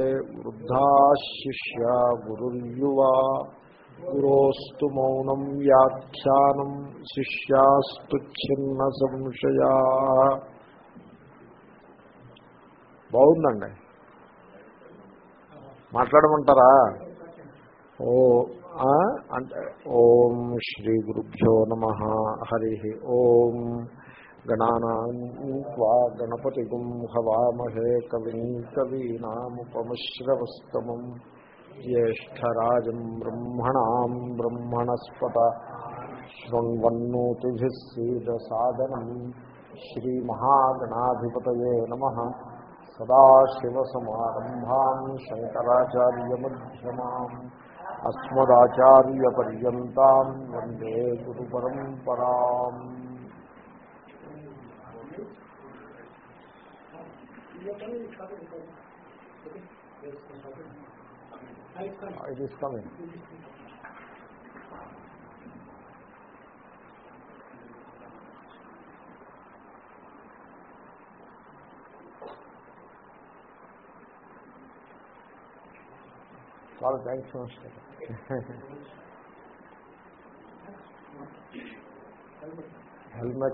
వృద్ధా శిష్యా గురుర్యువా. గురోస్తు మౌనం వ్యాఖ్యానం శిష్యాస్తు చిన్న సంశయా. బాగుందండి. మాట్లాడమంటారా? ఓ అంటే ఓం శ్రీ గురుభ్యో నమ. హరి ఓం. గణానాన్వా Ganapati హవామహే కవిం కవీనాముపమశ్రవస్తమం జ్యేష్టరాజం బ్రహ్మణాం బ్రహ్మణస్పత శృణ్వన్నోతిభిः you. coming it's coming. It is coming. Father, thanks. Helmet.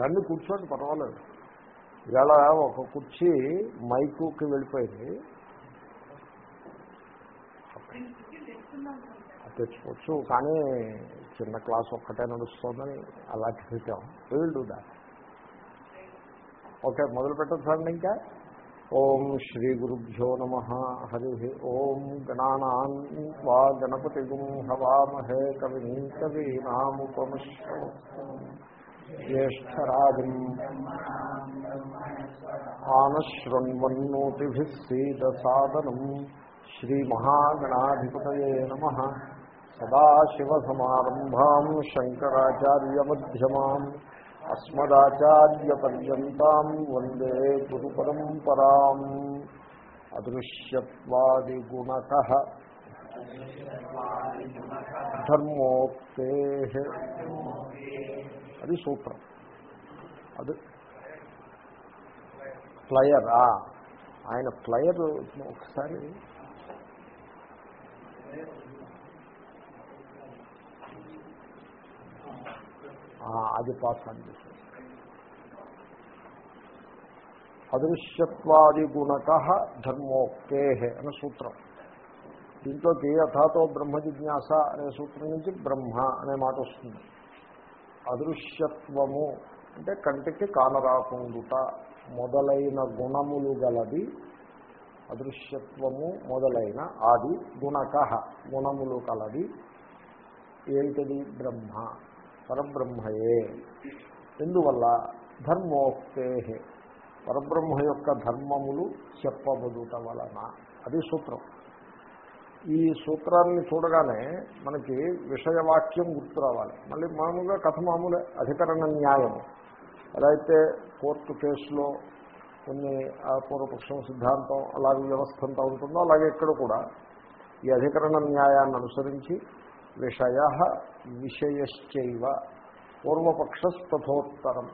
రండి కూర్చోండి పర్వాలేదు. ఇవాళ ఒక కుర్చీ మైకుకి వెళ్ళిపోయింది. తెచ్చుకోవచ్చు కానీ చిన్న క్లాస్ ఒక్కటే నడుస్తుందని అలా పెట్టాం వీళ్ళు డూ ఓకే మొదలు పెట్టచ్చండి ఇంకా? ఓం శ్రీ గురుభ్యో నమ. హరి ఓం గణానాన్ వా గణపతి గుం హవామహే కవి కవీనాముపమశ్ర జ్యేష్టరాజం ఆనశృణ్వన్నోతిభిः సీదసాదనం శ్రీమహాగణాధిపతయే నమ సదాశివసమారంభాం శంకరాచార్యమధ్యమాం అస్మదాచార్యపర్యంతాం వందే గురుపరంపరాం అదృశ్యత్వాదిగుణక ధర్మోక్తే అది సూత్రం. అది ప్లయర్ ఆయన ప్లయర్ ఒకసారి. ఆ, అది పాస్ అండి అదృశ్యత్వాది గుణక ధర్మోక్తే అనే సూత్రం. దీంట్లోకి యథాతో బ్రహ్మ జిజ్ఞాస అనే సూత్రం నుంచి బ్రహ్మ అనే మాట వస్తుంది. అదృశ్యత్వము అంటే కంటికి కానరాకుండుట మొదలైన గుణములు గలది అదృశ్యత్వము మొదలైన ఆది గుణక గుణములు కలది. ఏంటిది? బ్రహ్మ. పరబ్రహ్మయే. ఎందువల్ల? ధర్మోక్తే పరబ్రహ్మ యొక్క ధర్మములు చెప్పబడుట వలన. అది సూత్రం. ఈ సూత్రాన్ని చూడగానే మనకి విషయవాక్యం గుర్తు రావాలి. మళ్ళీ మామూలుగా కథ మామూలే అధికరణ న్యాయము ఎలా అయితే కోర్టు కేసులో కొన్ని పూర్వపక్షం సిద్ధాంతం అలాగే వ్యవస్థ అంతా ఉంటుందో అలాగే ఇక్కడ కూడా ఈ అధికరణ న్యాయాన్ని అనుసరించి విషయ విషయశ్చైవ పూర్వపక్షస్తథోత్తరం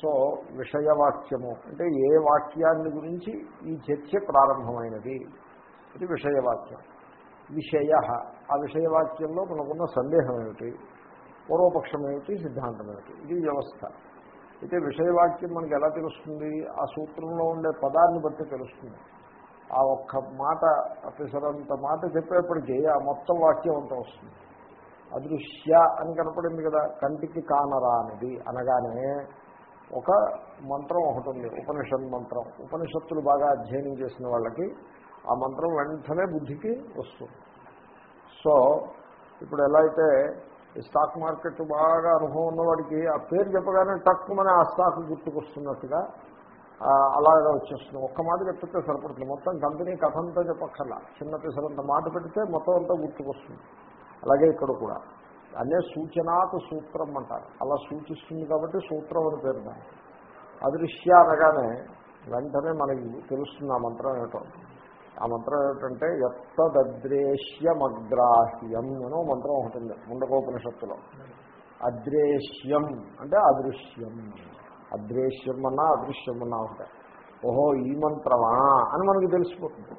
సో విషయవాక్యము అంటే ఏ వాక్యాన్ని గురించి ఈ చర్చ ప్రారంభమైనది? ఇది విషయవాక్యం. విషయ ఆ విషయవాక్యంలో మనకున్న సందేహం ఏమిటి? పూర్వపక్షం ఏమిటి సిద్ధాంతం ఏమిటి ఇది వ్యవస్థ. అయితే విషయవాక్యం మనకి ఎలా తెలుస్తుంది? ఆ సూత్రంలో ఉండే పదాన్ని బట్టి తెలుస్తుంది. ఆ ఒక్క మాట అతిసరంత మాట చెప్పేప్పటికీ ఆ మొత్తం వాక్యం అంతా వస్తుంది. అదృశ్య అని కనపడింది కదా కంటికి కానరానిది అనగానే ఒక మంత్రం ఒకటి ఉంది ఉపనిషత్ మంత్రం. ఉపనిషత్తులు బాగా అధ్యయనం చేసిన వాళ్ళకి ఆ మంత్రం వెంటనే బుద్ధికి వస్తుంది. సో ఇప్పుడు ఎలా అయితే ఈ స్టాక్ మార్కెట్ బాగా అనుభవం ఉన్నవాడికి ఆ పేరు చెప్పగానే తక్కువనే ఆ స్టాక్ గుర్తుకొస్తున్నట్టుగా అలాగా వచ్చేస్తుంది. ఒక్క మాట చెప్తే సరిపడుతుంది. మొత్తం కంపెనీ కథంతా చెప్పక్కర్లా. చిన్న పిసరంత మాట పెడితే మొత్తం అంతా గుర్తుకొస్తుంది. అలాగే ఇక్కడ కూడా. అనే సూచనాత్ సూత్రం అంటారు. అలా సూచిస్తుంది కాబట్టి సూత్రం అని పేరు దాన్ని అదృశ్య అనగానే వెంటనే మనకి తెలుస్తుంది ఆ మంత్రం ఏమిటో. ఆ మంత్రం ఏమిటంటే ఎత్తదద్రేశ్యమగ్రాహ్యం అనో మంత్రం ఒకటి ఉంది ముండకోపనిషత్తులో. అద్రేశ్యం అంటే అదృశ్యం. అద్రేశ్యం అన్నా అదృశ్యం అన్నా ఒకటే. ఓహో ఈ మంత్రమా అని మనకి తెలిసిపోతుంది.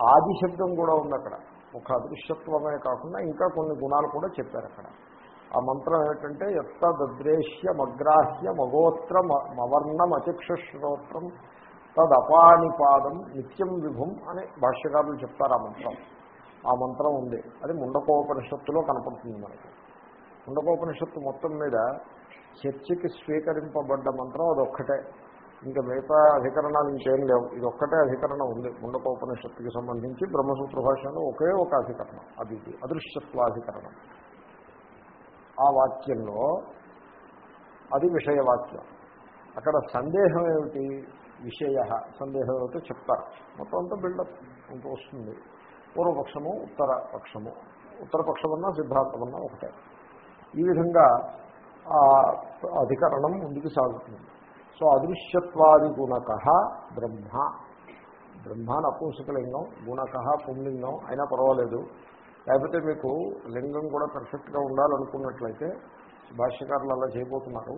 ఆది శబ్దం కూడా ఉంది అక్కడ. ఒక అదృశ్యత్వమే కాకుండా ఇంకా కొన్ని గుణాలు కూడా చెప్పారు అక్కడ. ఆ మంత్రం ఏమిటంటే ఎత్తదద్రేశ్య మగ్రాహ్య మగోత్ర మవర్ణం అచక్షశ్రోత్రం తదపానిపాదం నిత్యం విభుం అని భాష్యకారులు చెప్తారు ఆ మంత్రం. ఆ మంత్రం ఉంది. అది ముండకోపనిషత్తులో కనపడుతుంది మనకి. ముండకోపనిషత్తు మొత్తం మీద చర్చకి స్వీకరింపబడ్డ మంత్రం అదొక్కటే. ఇంకా మిగతా అధికరణాలు ఇంకేం లేవు. ఇది ఒక్కటే అధికరణం ఉంది. ముండకోపనిషత్తుకి సంబంధించి బ్రహ్మసూత్ర భాషలో ఒకే ఒక అధికరణం. అది అదృశ్యత్వాధికరణం. ఆ వాక్యంలో అది విషయవాక్యం. అక్కడ సందేహం ఏమిటి? విషయ సందేహం చెప్తారు. మొత్తం అంతా బిల్డప్ వస్తుంది. పూర్వపక్షము ఉత్తర పక్షము ఉత్తరపక్షమన్నా సిద్ధాంతమన్నా ఒకటే. ఈ విధంగా ఆ అధికరణం ముందుకు సాగుతుంది. సో అదృశ్యత్వాది గుణక బ్రహ్మ. బ్రహ్మ నపుంసకలింగం గుణక పుంలింగం అయినా పర్వాలేదు. లేకపోతే మీకు లింగం కూడా పర్ఫెక్ట్గా ఉండాలనుకున్నట్లయితే భాష్యకారులు అలా చేయబోతున్నారు.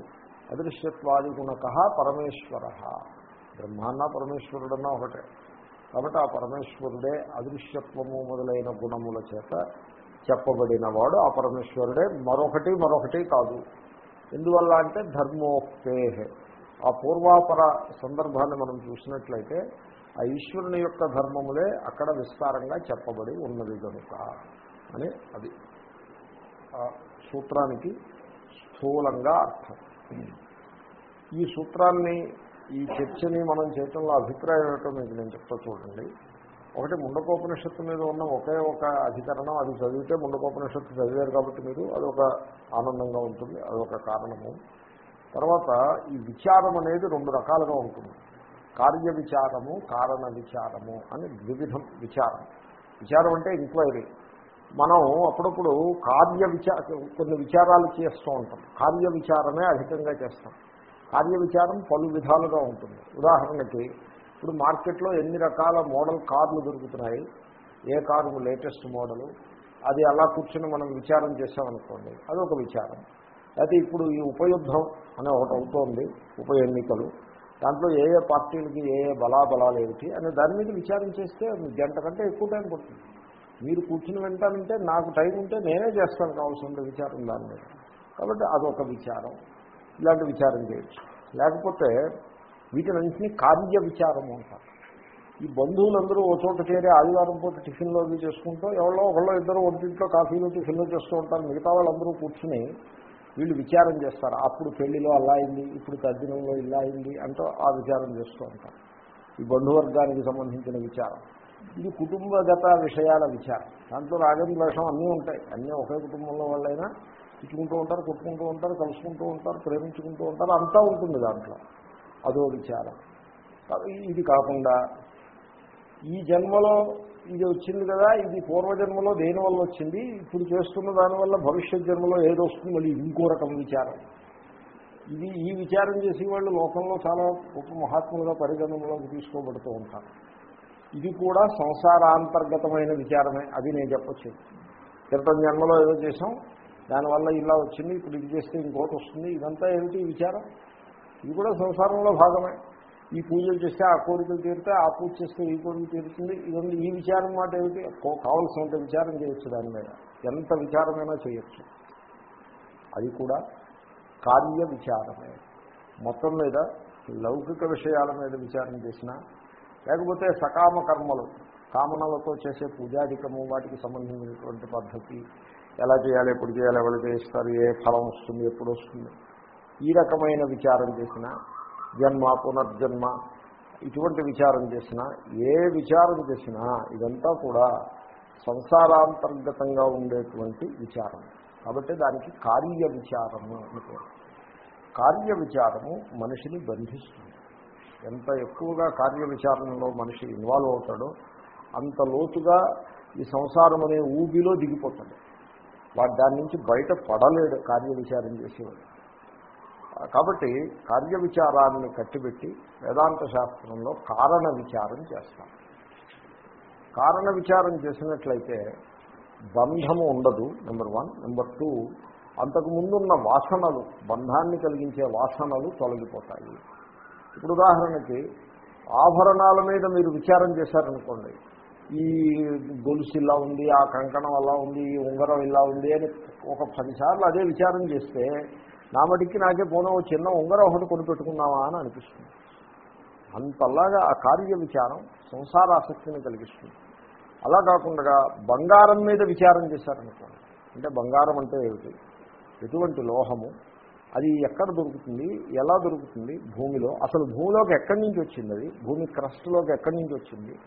అదృశ్యత్వాది గుణక పరమేశ్వర. బ్రహ్మాన్న పరమేశ్వరుడన్నా ఒకటే. కాబట్టి ఆ పరమేశ్వరుడే అదృశ్యత్వము మొదలైన గుణముల చేత చెప్పబడినవాడు. ఆ పరమేశ్వరుడే మరొకటి మరొకటి కాదు. ఎందువల్ల అంటే ధర్మోక్తే ఆ పూర్వాపర సందర్భాన్ని మనం చూసినట్లయితే ఆ ఈశ్వరుని యొక్క ధర్మములే అక్కడ విస్తారంగా చెప్పబడి ఉన్నది కనుక అని అది. ఆ సూత్రానికి స్థూలంగా అర్థం. ఈ సూత్రాన్ని ఈ చర్చని మనం చేయటంలో అభిప్రాయం ఏమిటో మీకు నేను చెప్తా చూడండి. ఒకటి ముండకోపనిషత్తు మీద ఉన్న ఒకే ఒక అధికరణం అది చదివితే ముండకోపనిషత్తు చదివారు కాబట్టి మీరు అదొక ఆనందంగా ఉంటుంది అదొక కారణము. తర్వాత ఈ విచారం అనేది రెండు రకాలుగా ఉంటుంది. కార్య విచారము కారణ విచారము అని ద్విధం విచారం. విచారం అంటే ఎంక్వైరీ మనం అప్పుడప్పుడు కార్య విచార కొన్ని విచారాలు చేస్తూ ఉంటాం. కార్య విచారమే అధికంగా చేస్తాం. కార్య విచారం పలు విధాలుగా ఉంటుంది. ఉదాహరణకి ఇప్పుడు మార్కెట్లో ఎన్ని రకాల మోడల్ కార్లు దొరుకుతున్నాయి? ఏ కారు లేటెస్ట్ మోడలు? అది అలా కూర్చొని మనం విచారం చేసామనుకోండి అది ఒక విచారం. అయితే ఇప్పుడు ఈ ఉపయుద్ధం అనే ఒకటి అవుతోంది ఉప ఎన్నికలు. దాంట్లో ఏ ఏ పార్టీలకి ఏ ఏ బలాబలాలు ఏమిటి అనే దాని మీద విచారం చేస్తే గంట కంటే ఎక్కువ టైం పడుతుంది. మీరు కూర్చుని వింటానంటే నాకు టైం ఉంటే నేనే చేస్తాను కావాల్సిన విచారం దాని మీద. కాబట్టి అదొక విచారం. ఇలాంటి విచారం చేయొచ్చు. లేకపోతే వీటినన్నింటినీ కార్య విచారము అంటారు. ఈ బంధువులందరూ ఓ చోట చేరి ఆదివారం పూట టిఫిన్లో అవి చేసుకుంటూ ఎవరో ఒకళ్ళో ఇద్దరు ఒంటింట్లో కాఫీలో టిఫిన్లో చేస్తూ ఉంటారు. మిగతా వాళ్ళందరూ కూర్చుని వీళ్ళు విచారం చేస్తారు. అప్పుడు పెళ్ళిలో అలా అయింది ఇప్పుడు తద్దినంలో ఇలా అయింది అంటూ ఆ విచారం చేస్తూ ఉంటారు. ఈ బంధువర్గానికి సంబంధించిన విచారం. ఇది కుటుంబగత విషయాల విచారం. దాంట్లో రాగం ద్వేషం అన్నీ ఉంటాయి. అన్నీ ఒకే కుటుంబంలో వాళ్ళైనా తిట్టుకుంటూ ఉంటారు కొట్టుకుంటూ ఉంటారు కలుసుకుంటూ ఉంటారు ప్రేమించుకుంటూ ఉంటారు అంతా ఉంటుంది దాంట్లో. అదో విచారం. ఇది కాకుండా ఈ జన్మలో ఇది వచ్చింది కదా ఇది పూర్వజన్మలో దేని వల్ల వచ్చింది ఇప్పుడు చేస్తున్న దానివల్ల భవిష్యత్ జన్మలో ఏదో వస్తుంది మళ్ళీ ఇంకో రకం విచారం. ఇది ఈ విచారం చేసే వాళ్ళు లోకంలో చాలా గొప్ప మహాత్ములుగా పరిగణనలోకి తీసుకోబడుతూ ఉంటారు. ఇది కూడా సంసారాంతర్గతమైన విచారమే అది నేను చెప్పచ్చు క్రితం జన్మలో ఏదో చేసాం దానివల్ల ఇలా వచ్చింది ఇప్పుడు ఇది చేస్తే ఇంకోటి వస్తుంది. ఇదంతా ఏమిటి విచారం? ఇది కూడా సంసారంలో భాగమే. ఈ పూజలు చేస్తే ఆ కోరికలు తీరితే ఆ పూజ చేస్తే ఈ కోరిక తీరుతుంది. ఇవన్నీ ఈ విచారం మాట ఏమిటి? కావలసినంత విచారం చేయొచ్చు దాని మీద. ఎంత విచారమైనా చేయొచ్చు. అది కూడా కార్య విచారమే. మొత్తం మీద లౌకిక విషయాల మీద విచారం చేసినా లేకపోతే సకామ కర్మలు కామనలతో చేసే పూజాధికము వాటికి సంబంధించినటువంటి పద్ధతి ఎలా చేయాలి ఎప్పుడు చేయాలి ఎవరు చేస్తారు ఏ ఫలం వస్తుంది ఎప్పుడు వస్తుంది. ఈ రకమైన విచారం చేసినా జన్మ పునర్జన్మ ఇటువంటి విచారం చేసినా ఏ విచారం చేసినా ఇదంతా కూడా సంసారాంతర్గతంగా ఉండేటువంటి విచారం. కాబట్టి దానికి కార్య విచారము అని కార్య విచారము మనిషిని బంధిస్తుంది. ఎంత ఎక్కువగా కార్య విచారణలో మనిషి ఇన్వాల్వ్ అవుతాడో అంత లోతుగా ఈ సంసారం అనే ఊబిలో దిగిపోతాడు. వాడు దాని నుంచి బయట పడలేడు కార్య విచారం చేసేవాడు. కాబట్టి కార్య విచారాన్ని కట్టిపెట్టి వేదాంత శాస్త్రంలో కారణ విచారం చేస్తాం. కారణ విచారం చేసినట్లయితే బంధము ఉండదు నెంబర్ వన్ నెంబర్ టూ అంతకు ముందున్న వాసనలు బంధాన్ని కలిగించే వాసనలు తొలగిపోతాయి. ఇప్పుడు ఉదాహరణకి ఆభరణాల మీద మీరు విచారం చేశారనుకోండి ఈ గొలుసు ఇలా ఉంది ఆ కంకణం అలా ఉంది ఈ ఉంగరం ఇలా ఉంది అని ఒక పదిసార్లు అదే విచారం చేస్తే నా మటుకి నాకే పోనా ఓ చిన్న ఉంగరం ఒకటి కొని పెట్టుకున్నావా అని అనిపిస్తుంది. అంతలాగా ఆ కార్య విచారం సంసార ఆసక్తిని కలిగిస్తుంది. అలా కాకుండా బంగారం మీద విచారం చేశారనుకోండి అంటే బంగారం అంటే ఏమిటి? ఎటువంటి లోహము? అది ఎక్కడ దొరుకుతుంది? ఎలా దొరుకుతుంది? భూమిలో అసలు భూమిలోకి ఎక్కడి నుంచి వచ్చింది అది? భూమి క్రస్ట్లోకి ఎక్కడి నుంచి వచ్చింది?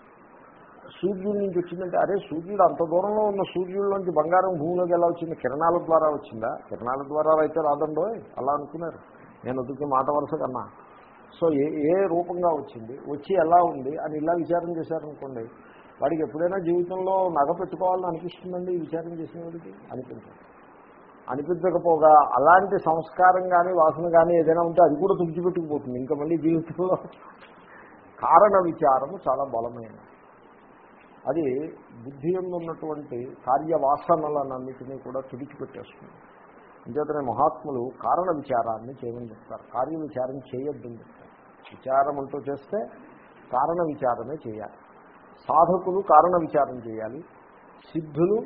సూర్యుడి నుంచి వచ్చిందంటే అరే సూర్యుడు అంత దూరంలో ఉన్న సూర్యుడిలోంచి బంగారం భూమిలోకి ఎలా వచ్చింది? కిరణాల ద్వారా వచ్చిందా? కిరణాల ద్వారా అయితే రాదండో? అలా అనుకున్నారు. నేను వద్దుకి మాట వరుస కన్నా. సో ఏ ఏ రూపంగా వచ్చింది? వచ్చి ఎలా ఉంది? అని ఇలా విచారం చేశారనుకోండి. వాడికి ఎప్పుడైనా జీవితంలో నగ పెట్టుకోవాలని అనిపిస్తుందండి ఈ విచారం చేసిన వాడికి? అనిపించదు. అనిపించకపోగా అలాంటి సంస్కారం కానీ వాసన కానీ ఏదైనా ఉంటే అది కూడా తుడిచిపెట్టుకుపోతుంది. ఇంకా మళ్ళీ జీవితంలో కారణ విచారము చాలా బలమైనది అది బుద్ధి ఉన్నటువంటి కార్యవాసనలన్నింటినీ కూడా తుడిచిపెట్టేస్తుంది. అంచేతనే మహాత్ములు కారణ విచారాన్ని చేయమని చెప్తారు. కార్య విచారం చేయొద్దని చెప్తారు. విచారం అంటూ చేస్తే కారణ విచారమే చేయాలి. సాధకులు కారణ విచారం చేయాలి. సిద్ధులు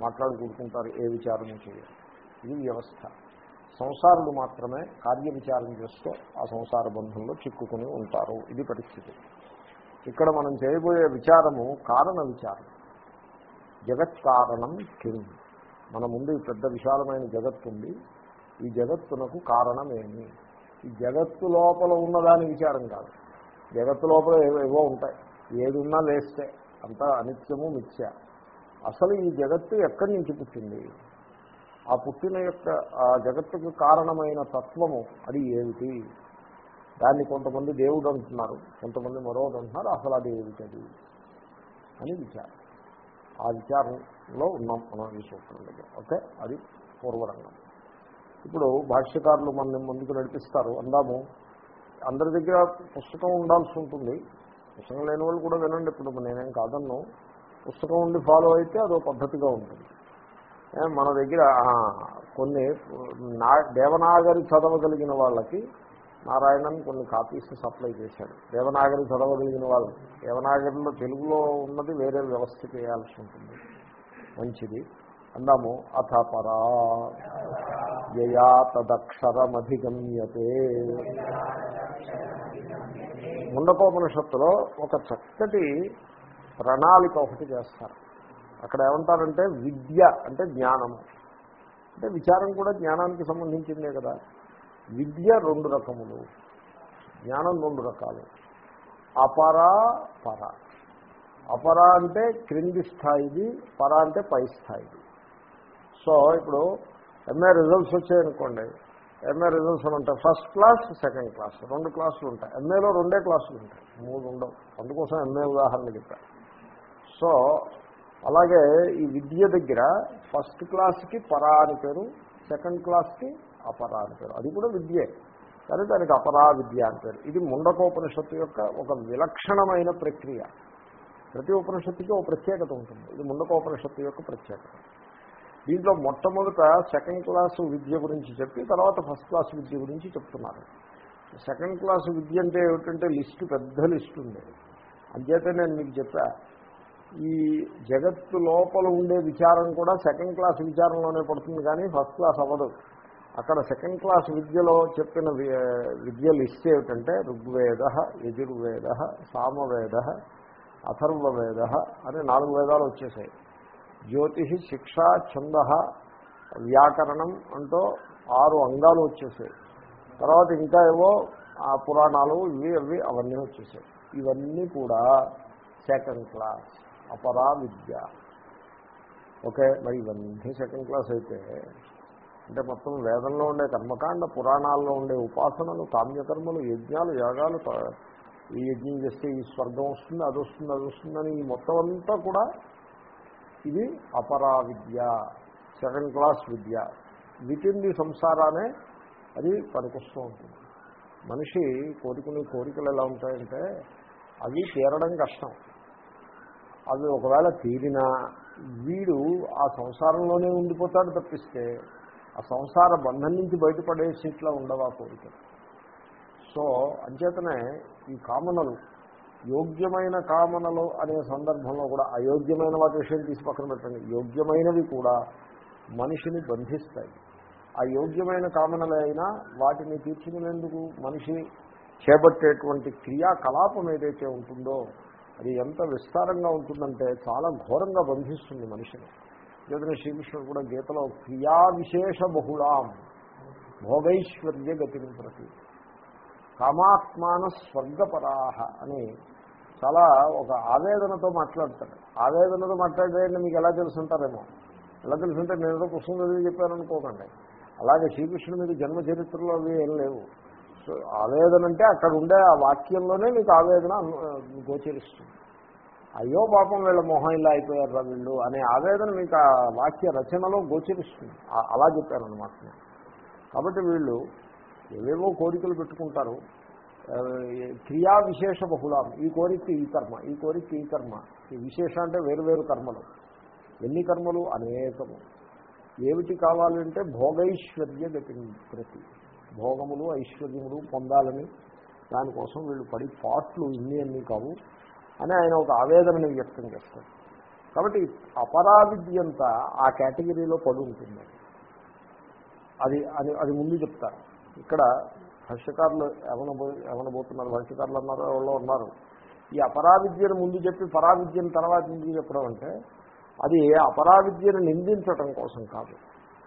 మాట్లాడుకుంటుంటారు ఏ విచారము చేయాలి. ఇది వ్యవస్థ. సంసారులు మాత్రమే కార్య విచారం చేస్తూ ఆ సంసార బంధంలో చిక్కుకుని ఉంటారు. ఇది పరిస్థితి. ఇక్కడ మనం చేయబోయే విచారము కారణ విచారం. జగత్ కారణం కిం? మన ముందు ఈ పెద్ద విశాలమైన జగత్తు ఉంది. ఈ జగత్తునకు కారణమేమి? ఈ జగత్తు లోపల ఉన్నదాని విచారం కాదు. జగత్తు లోపల ఏవో ఏవో ఉంటాయి. ఏది ఉన్నా లేస్తే అంతా అనిత్యము మిథ్య. అసలు ఈ జగత్తు ఎక్కడి నుంచి పుట్టింది? ఆ పుట్టిన యొక్క ఆ జగత్తుకు కారణమైన తత్వము అది ఏమిటి? దాన్ని కొంతమంది దేవుడు అంటున్నారు కొంతమంది మరొకటి అంటున్నారు అసలు అది ఏమిటది అని విచారం. ఆ విచారంలో ఉన్నాం మనం ఈ సూత్రం దగ్గర. ఓకే? అది పూర్వరంగం. ఇప్పుడు భాష్యకారులు మనల్ని ముందుకు నడిపిస్తారు. అందాము అందరి దగ్గర పుస్తకం ఉండాల్సి ఉంటుంది. పుస్తకం లేని వాళ్ళు కూడా వినండి. ఇప్పుడు నేనేం కాదన్ను. పుస్తకం ఉండి ఫాలో అయితే అదో పద్ధతిగా ఉంటుంది. మన దగ్గర కొన్ని నా దేవనాగరి చదవగలిగిన వాళ్ళకి నారాయణన్ కొన్ని కాపీస్ సప్లై చేశాడు. దేవనాగరి చదవగలిగిన వాళ్ళు. దేవనాగరిలో తెలుగులో ఉన్నది వేరే వ్యవస్థ చేయాల్సి ఉంటుంది. మంచిది. అందాము అథ పరా. యయా తదక్షరమధిగమ్యతే. ముండకోపనిషత్తులో ఒక చక్కటి ప్రణాళిక ఒకటి చేస్తారు. అక్కడ ఏమంటారంటే విద్య అంటే జ్ఞానము. అంటే విచారం కూడా జ్ఞానానికి సంబంధించిందే కదా. విద్య రెండు రకములు జ్ఞానం రెండు రకాలు. అపరా పర. అపర అంటే క్రింది స్థాయిది పర అంటే పై స్థాయిది. సో ఇప్పుడు ఎంఏ రిజల్ట్స్ వచ్చాయనుకోండి. ఎంఏ రిజల్ట్స్ అని అంటే ఫస్ట్ క్లాస్ సెకండ్ క్లాస్ రెండు క్లాసులు ఉంటాయి. ఎంఏలో రెండే క్లాసులు ఉంటాయి. మూడు ఉండవు. అందుకోసం ఎంఏ ఉదాహరణ చెప్పారు సో అలాగే ఈ విద్య దగ్గర ఫస్ట్ క్లాస్కి పరా అని పేరు సెకండ్ క్లాస్కి అపర అని పేరు అది కూడా విద్యే. కానీ దానికి అపరా విద్య అని పేరు. ఇది ముండకోపనిషత్తు యొక్క ఒక విలక్షణమైన ప్రక్రియ. ప్రతి ఉపనిషత్తుకి ఒక ప్రత్యేకత ఉంటుంది. ఇది ముండకోపనిషత్తు యొక్క ప్రత్యేకత. దీంట్లో మొట్టమొదట సెకండ్ క్లాసు విద్య గురించి చెప్పి తర్వాత ఫస్ట్ క్లాస్ విద్య గురించి చెప్తున్నారు. సెకండ్ క్లాస్ విద్య అంటే ఏమిటంటే లిస్టు పెద్ద లిస్టు ఉంది. అంచేతే నేను మీకు చెప్పా ఈ జగత్తు లోపల ఉండే విచారం కూడా సెకండ్ క్లాస్ విచారంలోనే పడుతుంది కానీ ఫస్ట్ క్లాస్ అవ్వదు. అక్కడ సెకండ్ క్లాస్ విద్యలో చెప్పిన వి- విద్య లిస్ట్ ఏమిటంటే ఋగ్వేద యజుర్వేద సామవేద అథర్వవేద అనే నాలుగు వేదాలు వచ్చేసాయి. జ్యోతిషి శిక్ష ఛంద వ్యాకరణం అంటూ ఆరు అంగాలు వచ్చేసాయి. తర్వాత ఇంకా ఏవో ఆ పురాణాలు ఇవి అవి అవన్నీ వచ్చేసాయి. ఇవన్నీ కూడా సెకండ్ క్లాస్ అపరా విద్య ఓకే మరి ఇవన్నీ సెకండ్ క్లాస్ అయితే అంటే మొత్తం వేదంలో ఉండే కర్మకాండ పురాణాల్లో ఉండే ఉపాసనలు కామ్యకర్మలు యజ్ఞాలు యాగాలు ఈ యజ్ఞం చేస్తే ఈ స్వర్గం వస్తుంది అది వస్తుంది అది వస్తుందని ఈ మొత్తం అంతా కూడా ఇది అపరా విద్య సెకండ్ క్లాస్ విద్య. వితిన్ ది సంసారానే అది పనికొస్తూ ఉంటుంది. మనిషి కోరుకునే కోరికలు ఎలా ఉంటాయంటే అవి తీరడం కష్టం. అవి ఒకవేళ తీరినా వీడు ఆ సంసారంలోనే ఉండిపోతాడు తప్పిస్తే ఆ సంసార బంధం నుంచి బయటపడే సీట్లో ఉండవు ఆ కోరికలు సో అంచేతనే ఈ కామనలు యోగ్యమైన కామనలు అనే సందర్భంలో కూడా అయోగ్యమైన వాటి విషయం తీసి పక్కన పెట్టండి. యోగ్యమైనవి కూడా మనిషిని బంధిస్తాయి. ఆ యోగ్యమైన కామనలు అయినా వాటిని తీర్చుకునేందుకు మనిషి చేపట్టేటువంటి క్రియాకలాపం ఏదైతే ఉంటుందో అది ఎంత విస్తారంగా ఉంటుందంటే చాలా ఘోరంగా బంధిస్తుంది మనిషిని. లేదని శ్రీకృష్ణుడు కూడా గీతలో క్రియా విశేష బహుళాం భోగైశ్వర్య గతిని ప్రతి. కామాత్మాన స్వర్గపరాహ అని చాలా ఒక ఆవేదనతో మాట్లాడతాడు. ఆవేదనతో మాట్లాడేయండి మీకు ఎలా తెలుసుంటారేమో? ఎలా తెలుసుంటే నేను ఏదో పుస్తకం చదివి చెప్పాననుకోకండి అలాగే శ్రీకృష్ణుడు మీకు జన్మ చరిత్రలో అవి ఏం లేవు. సో ఆవేదన అంటే అక్కడ ఉండే ఆ వాక్యంలోనే మీకు ఆవేదన గోచరిస్తుంది. అయ్యో పాపం వీళ్ళ మొహం ఇలా అయిపోయారు రా వీళ్ళు అనే ఆవేదన మీకు ఆ వాక్య రచనలో గోచరిస్తుంది. అలా చెప్పారనమాట కాబట్టి వీళ్ళు ఏవేవో కోరికలు పెట్టుకుంటారు. క్రియా విశేష బహుళం. ఈ కోరిక ఈ కర్మ ఈ కోరిక ఈ కర్మ. ఈ విశేష అంటే వేరు వేరు కర్మలు. ఎన్ని కర్మలు? అనేకము. ఏమిటి కావాలంటే భోగైశ్వర్య ప్రతి భోగములు ఐశ్వర్యములు పొందాలని దానికోసం వీళ్ళు పడి పాట్లు ఇన్ని అన్ని కావు. అని ఆయన ఒక ఆవేదనని వ్యక్తం చేస్తాడు. కాబట్టి అపరావిద్యంతా ఆ కేటగిరీలో పడి ఉంటుంది. అది అది అది ముందు చెప్తారు ఇక్కడ భాష్యకారులు ఏమనబో ఏమనబోతున్నారు? భాష్యకారులు అన్నారు ఎవరో ఉన్నారు. ఈ అపరావిద్యను ముందు చెప్పి పరావిద్యను తర్వాత ముందు చెప్పడం అంటే అది అపరావిద్యను నిందించటం కోసం కాదు.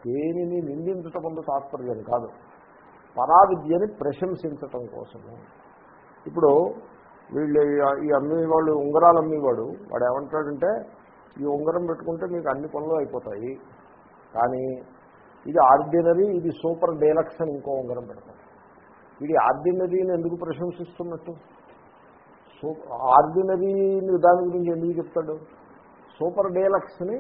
దేనిని నిందించటం ముందు తాత్పర్యం కాదు. పరావిద్యని ప్రశంసించటం కోసము. ఇప్పుడు వీళ్ళు ఈ- అమ్మేవాడు అమ్మేవాళ్ళు ఉంగరాలు అమ్మేవాడు. వాడు ఏమంటాడంటే ఈ ఉంగరం పెట్టుకుంటే మీకు అన్ని పనులు అయిపోతాయి. కానీ ఇది ఆర్డినరీ ఇది సూపర్ డేలక్స్ అని ఇంకో ఉంగరం పెడతాడు ఇది ఆర్డినరీని ఎందుకు ప్రశంసిస్తున్నట్టు? సూ ఆర్డినరీని దాని గురించి ఎందుకు చెప్తాడు? సూపర్ డేలక్స్ని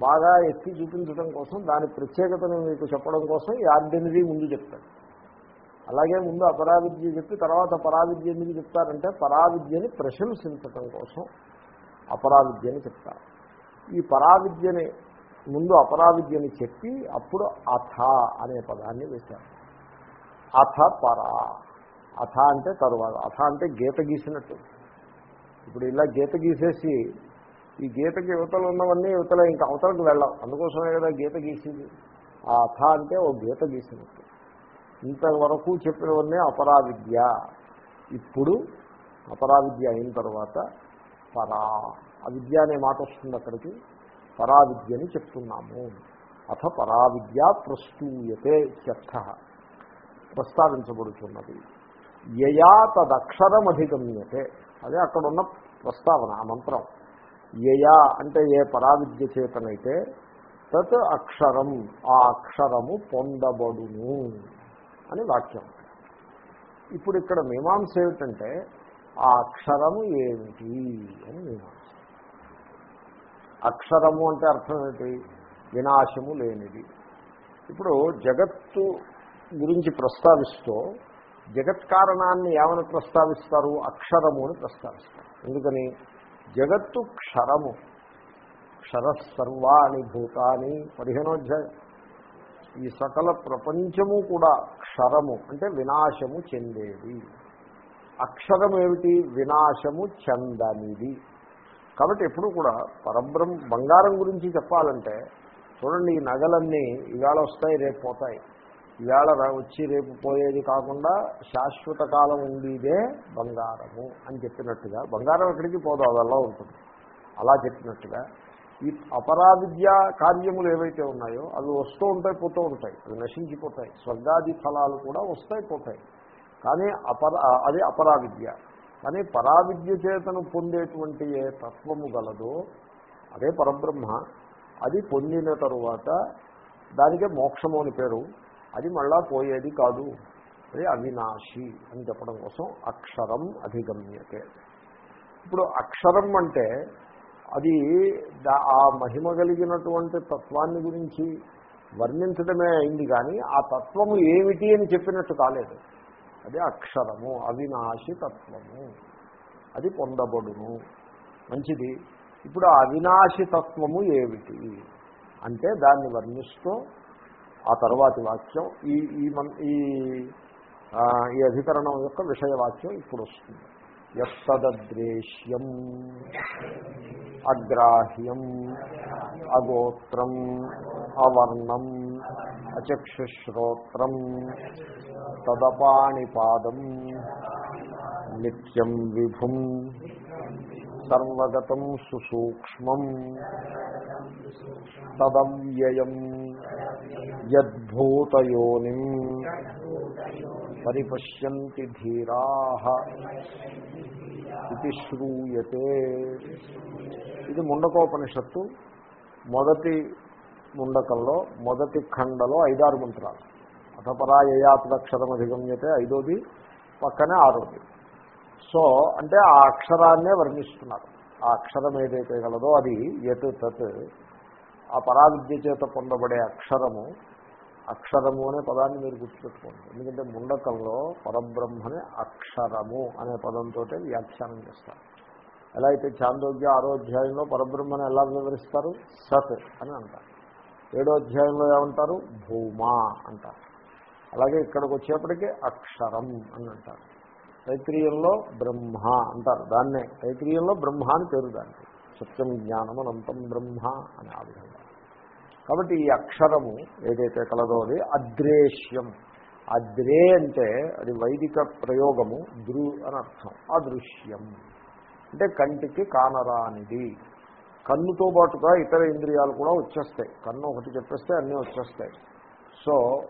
బాగా ఎత్తి చూపించడం కోసం దాని ప్రత్యేకతను మీకు చెప్పడం కోసం ఈ ఆర్డినరీ ముందు చెప్తాడు. అలాగే ముందు అపరావిద్య చెప్పి తర్వాత పరావిద్య ఎందుకు చెప్తారంటే పరావిద్యని ప్రశంసించటం కోసం అపరావిద్యని చెప్తారు. ఈ పరావిద్యని ముందు అపరావిద్యని చెప్పి అప్పుడు అథ అనే పదాన్ని వేశారు. అథ పరా. అథ అంటే తరువాత. అథ అంటే గీత గీసినట్టు. ఇప్పుడు ఇలా గీత గీసేసి ఈ గీతకి యువతలు ఉన్నవన్నీ యువతలు ఇంకా అవతలకు వెళ్ళాం అందుకోసమే కదా గీత గీసింది. ఆ అథ అంటే ఓ గీత గీసినట్టు. ఇంతవరకు చెప్పినవన్నీ అపరావిద్య. ఇప్పుడు అపరావిద్య అయిన తర్వాత పరా. అవిద్య అనే మాట వస్తుంది అక్కడికి. పరావిద్యని చెప్తున్నాము. అథ పరావిద్య ప్రస్తూయతే ఇత్యర్థ. ప్రస్తావించబడుతున్నది యయా తదక్షరం అధిగమ్యతే అదే అక్కడ ఉన్న ప్రస్తావన ఆ మంత్రం. యయా అంటే ఏ పరావిద్య చేతనైతే తత్ అక్షరం ఆ అక్షరము పొందబడును. అని వాక్యం. ఇప్పుడు ఇక్కడ మీమాంస ఏమిటంటే ఆ అక్షరము ఏమిటి అని మీమాంస. అక్షరము అంటే అర్థం ఏమిటి? వినాశము లేనిది. ఇప్పుడు జగత్తు గురించి ప్రస్తావిస్తూ జగత్ కారణాన్ని ఏమని ప్రస్తావిస్తారు? అక్షరము అని ప్రస్తావిస్తారు. ఎందుకని? జగత్తు క్షరము. క్షర సర్వాణి భూతాని పదిహేనోధ్యాయం ఈ సకల ప్రపంచము కూడా క్షరము అంటే వినాశము చెందేది. అక్షరం ఏమిటి? వినాశము చెందనిది. కాబట్టి ఎప్పుడు కూడా పరబ్రహ్మ బంగారం గురించి చెప్పాలంటే చూడండి ఈ నగలన్నీ ఇవాళ వస్తాయి రేపు పోతాయి. ఇవాళ వచ్చి రేపు పోయేది కాకుండా శాశ్వత కాలం ఉండేదే బంగారము అని చెప్పినట్టుగా బంగారం ఎక్కడికి పోదు అది అలా ఉంటుంది. అలా చెప్పినట్టుగా ఈ అపరావిద్య కార్యములు ఏవైతే ఉన్నాయో అవి వస్తూ ఉంటాయి పోతూ ఉంటాయి. అవి నశించిపోతాయి. స్వర్గాది ఫలాలు కూడా వస్తాయి పోతాయి. కానీ అపర అది అపరావిద్య. కానీ పరావిద్య చేతను పొందేటువంటి ఏ తత్వము గలదో అదే పరబ్రహ్మ. అది పొందిన తరువాత దానికే మోక్షము అని పేరు. అది మళ్ళా పోయేది కాదు. అది అవినాశి అని చెప్పడం కోసం అక్షరం అధిగమ్యతే. ఇప్పుడు అక్షరం అంటే అది ఆ మహిమ కలిగినటువంటి తత్వాన్ని గురించి వర్ణించడమే అయింది కానీ ఆ తత్వము ఏమిటి అని చెప్పినట్టు కాలేదు. అది అక్షరము అవినాశి తత్వము. అది పొందబడును. మంచిది. ఇప్పుడు ఆ అవినాశి తత్వము ఏమిటి? అంటే దాన్ని వర్ణిస్తూ ఆ తర్వాతి వాక్యం ఈ ఈ మన్ ఈ ఈ అధికరణం యొక్క విషయవాక్యం ఇప్పుడు వస్తుంది. ఎత్తద్రేష్యం అగ్రాహ్యం అగోత్రం అవర్ణం అచక్షుశ్రోత్రం తదపాణిపాదం నిత్యం విభుం సర్వగతం సుసూక్ష్మం తదవ్యయం యద్భూతయోనిం పరిపశ్యంతి ధీరా ఇది శ్రూయతే. ఇది ముండకోపనిషత్తు. మొదటి ముండకంలో మొదటి ఖండలో ఐదారు మంత్రాలు. అథపరాయయాత్రక్షరం అధిగమ్యతే ఐదోది పక్కనే ఆరోది. సో అంటే ఆ అక్షరాన్నే వర్ణిస్తున్నారు. ఆ అక్షరం ఏదైతే గలదో అది ఎటు తత్. ఆ పరావిద్య చేత పొందబడే అక్షరము అక్షరము అనే పదాన్ని మీరు గుర్తుపెట్టుకోండి. ఎందుకంటే ముండకంలో పరబ్రహ్మని అక్షరము అనే పదంతో వ్యాఖ్యానం చేస్తారు. ఎలా అయితే చాందోగ్య ఆరో అధ్యాయంలో పరబ్రహ్మని ఎలా వివరిస్తారు? సత్ అని అంటారు. ఏడో అధ్యాయంలో ఏమంటారు? భూమా అంటారు. అలాగే ఇక్కడికి వచ్చేప్పటికీ అక్షరం అని అంటారు. తైత్రీయంలో బ్రహ్మ అంటారు. దాన్నే తైత్రీయంలో బ్రహ్మ అని పేరు దానికి సత్యం జ్ఞానం అనంతం బ్రహ్మ అని ఆ విధంగా. కాబట్టి ఈ అక్షరము ఏదైతే కలదో అది అద్రేశ్యం అద్రే అంటే అది వైదిక ప్రయోగము ద్రు అని అర్థం. అదృశ్యం. అంటే కంటికి కానరానిది. కన్నుతో పాటుగా ఇతర ఇంద్రియాలు కూడా వచ్చేస్తాయి. కన్ను ఒకటి చెప్పేస్తే అన్నీ వచ్చేస్తాయి. సో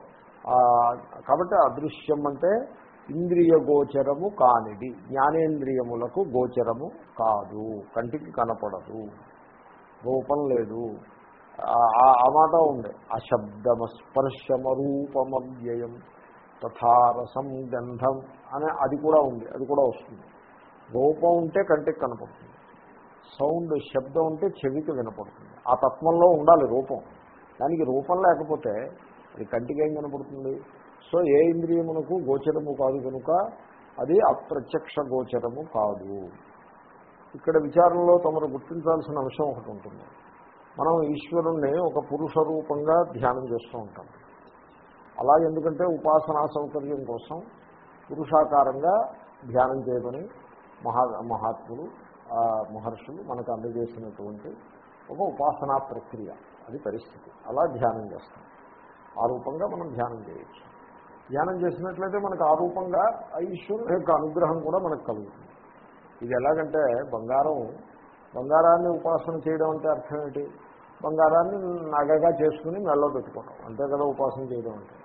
కాబట్టి అదృశ్యం అంటే ఇంద్రియ గోచరము కానిది. జ్ఞానేంద్రియములకు గోచరము కాదు. కంటికి కనపడదు. రూపం లేదు. ఆ- ఆ- ఆ మాట ఉంది అశబ్దమస్పర్శమరూపమవ్యయం తథారసం గంధం అనే అది కూడా ఉంది. అది కూడా వస్తుంది. రూపం ఉంటే కంటికి కనపడుతుంది. సౌండ్ శబ్దం ఉంటే చెవికి వినపడుతుంది. ఆ తత్వంలో ఉండాలి రూపం. దానికి రూపం లేకపోతే అది కంటికి ఏం కనపడుతుంది? సో ఏ ఇంద్రియమునకు గోచరము కాదు కనుక అది అప్రత్యక్ష గోచరము కాదు. ఇక్కడ విచారంలో తమరు గుర్తించాల్సిన అంశం ఒకటి ఉంటుంది. మనం ఈశ్వరుణ్ణి ఒక పురుష రూపంగా ధ్యానం చేస్తూ ఉంటాం. అలా ఎందుకంటే ఉపాసనా సౌకర్యం కోసం పురుషాకారంగా ధ్యానం చేయమని మహా మహాత్ములు మహర్షులు మనకు అందజేసినటువంటి ఒక ఉపాసనా ప్రక్రియ. అది పరిస్థితి. అలా ధ్యానం చేస్తాం. ఆ రూపంగా మనం ధ్యానం చేయొచ్చు. ధ్యానం చేసినట్లయితే మనకు ఆ రూపంగా ఈశ్వరుడు యొక్క అనుగ్రహం కూడా మనకు కలుగుతుంది. ఇది ఎలాగంటే బంగారం బంగారాన్ని ఉపాసన చేయడం అంటే అర్థం ఏంటి? బంగారాన్ని నగగా చేసుకుని మెల్లో పెట్టుకోవడం అంతే కదా ఉపాసన చేయడం అంటే.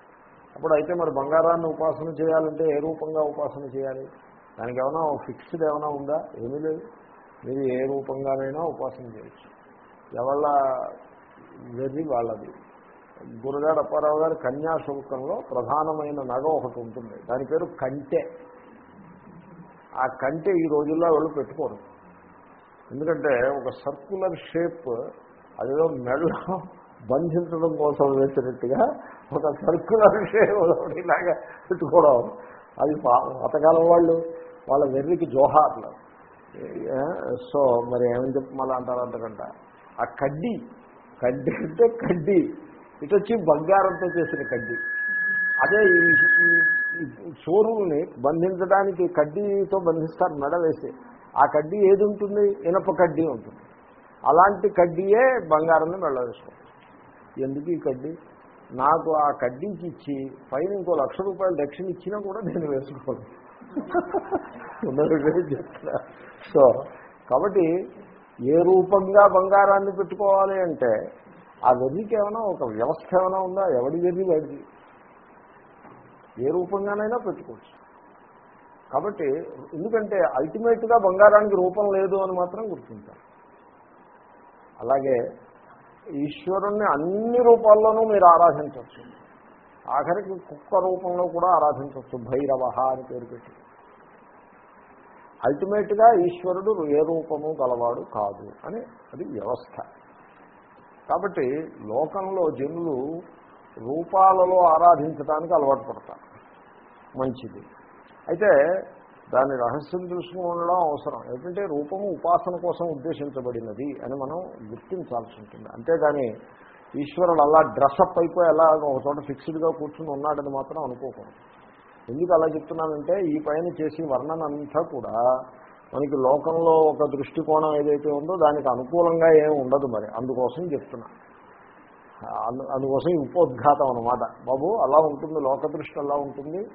అప్పుడు అయితే మరి బంగారాన్ని ఉపాసన చేయాలంటే ఏ రూపంగా ఉపాసన చేయాలి? దానికి ఏమైనా ఫిక్స్డ్ ఏమైనా ఉందా? ఏమీ లేదు. మీరు ఏ రూపంగానైనా ఉపాసన చేయొచ్చు. ఎవళ్ళ వెర్రి వాళ్ళది. గురగాడ అప్పారావు గారి కన్యాశుల్కంలో ప్రధానమైన నగ ఒకటి ఉంటుంది. దాని పేరు కంటె. ఆ కంటె ఈ రోజుల్లో వాళ్ళు పెట్టుకోరు. ఎందుకంటే ఒక సర్కులర్ షేప్ అదేదో మెడ బంధించడం కోసం వేసినట్టుగా ఒక సర్కులర్ షేప్ ఇలాగా పెట్టుకోవడం. అది పాతకాలం వాళ్ళు వాళ్ళ వెర్రికి జోహార్లు. సో మరి ఏమని చెప్పి మళ్ళీ అంటారు అంతకంట? ఆ కడ్డీ. కడ్డీ అంటే కడ్డీ. ఇటు వచ్చి బంగారంతో చేసిన కడ్డీ. అదే ఈ చోరుల్ని బంధించడానికి కడ్డీతో బంధిస్తారు మెడ వేసి ఆ కడ్డీ ఏది ఉంటుంది? ఇనప కడ్డీ ఉంటుంది. అలాంటి కడ్డీయే బంగారాన్ని మెడ ఎందుకు ఈ కడ్డీ? నాకు ఆ కడ్డీకి ఇచ్చి పైన ఇంకో లక్ష రూపాయలు దక్షిణ ఇచ్చినా కూడా నేను వేసుకోను. ఉన్నది సో కాబట్టి ఏ రూపంగా బంగారాన్ని పెట్టుకోవాలి అంటే ఆ వెర్రికి ఏమైనా ఒక వ్యవస్థ ఏమైనా ఉందా? ఎవడి వెర్రి వాడిది? ఏ రూపంగానైనా పెట్టుకోవచ్చు. కాబట్టి ఎందుకంటే అల్టిమేట్గా బంగారానికి రూపం లేదు అని మాత్రం గుర్తించాలి. అలాగే ఈశ్వరుణ్ణి అన్ని రూపాల్లోనూ మీరు ఆరాధించవచ్చు. ఆఖరికి కుక్క రూపంలో కూడా ఆరాధించవచ్చు. భైరవ అని పేరు పెట్టి. అల్టిమేట్గా ఈశ్వరుడు ఏ రూపము గలవాడు కాదు అని అది వ్యవస్థ. కాబట్టి లోకంలో జనులు రూపాలలో ఆరాధించడానికి అలవాటు పడతారు. మంచిది. అయితే దాని రహస్యం తెలుసుకోవడం ఉండడం అవసరం. ఏంటంటే రూపము ఉపాసన కోసం ఉద్దేశించబడినది అని మనం గుర్తించాల్సి ఉంటుంది. అంతేగాని ఈశ్వరుడు అలా డ్రెస్అప్ అయిపోయి అలా ఒక చోట ఫిక్స్డ్గా కూర్చుని ఉన్నాడని మాత్రం అనుకోకూడదు. ఎందుకు అలా చెప్తున్నానంటే ఈ పైన చేసి వర్ణన అంతా కూడా మనకి లోకంలో ఒక దృష్టికోణం ఏదైతే ఉందో దానికి అనుకూలంగా ఏమి ఉండదు మరి. అందుకోసం చెప్తున్నా. అందు అందుకోసం ఉపోద్ఘాతం అనమాట బాబు అలా ఉంటుంది లోక దృష్టి అలా ఉంటుంది.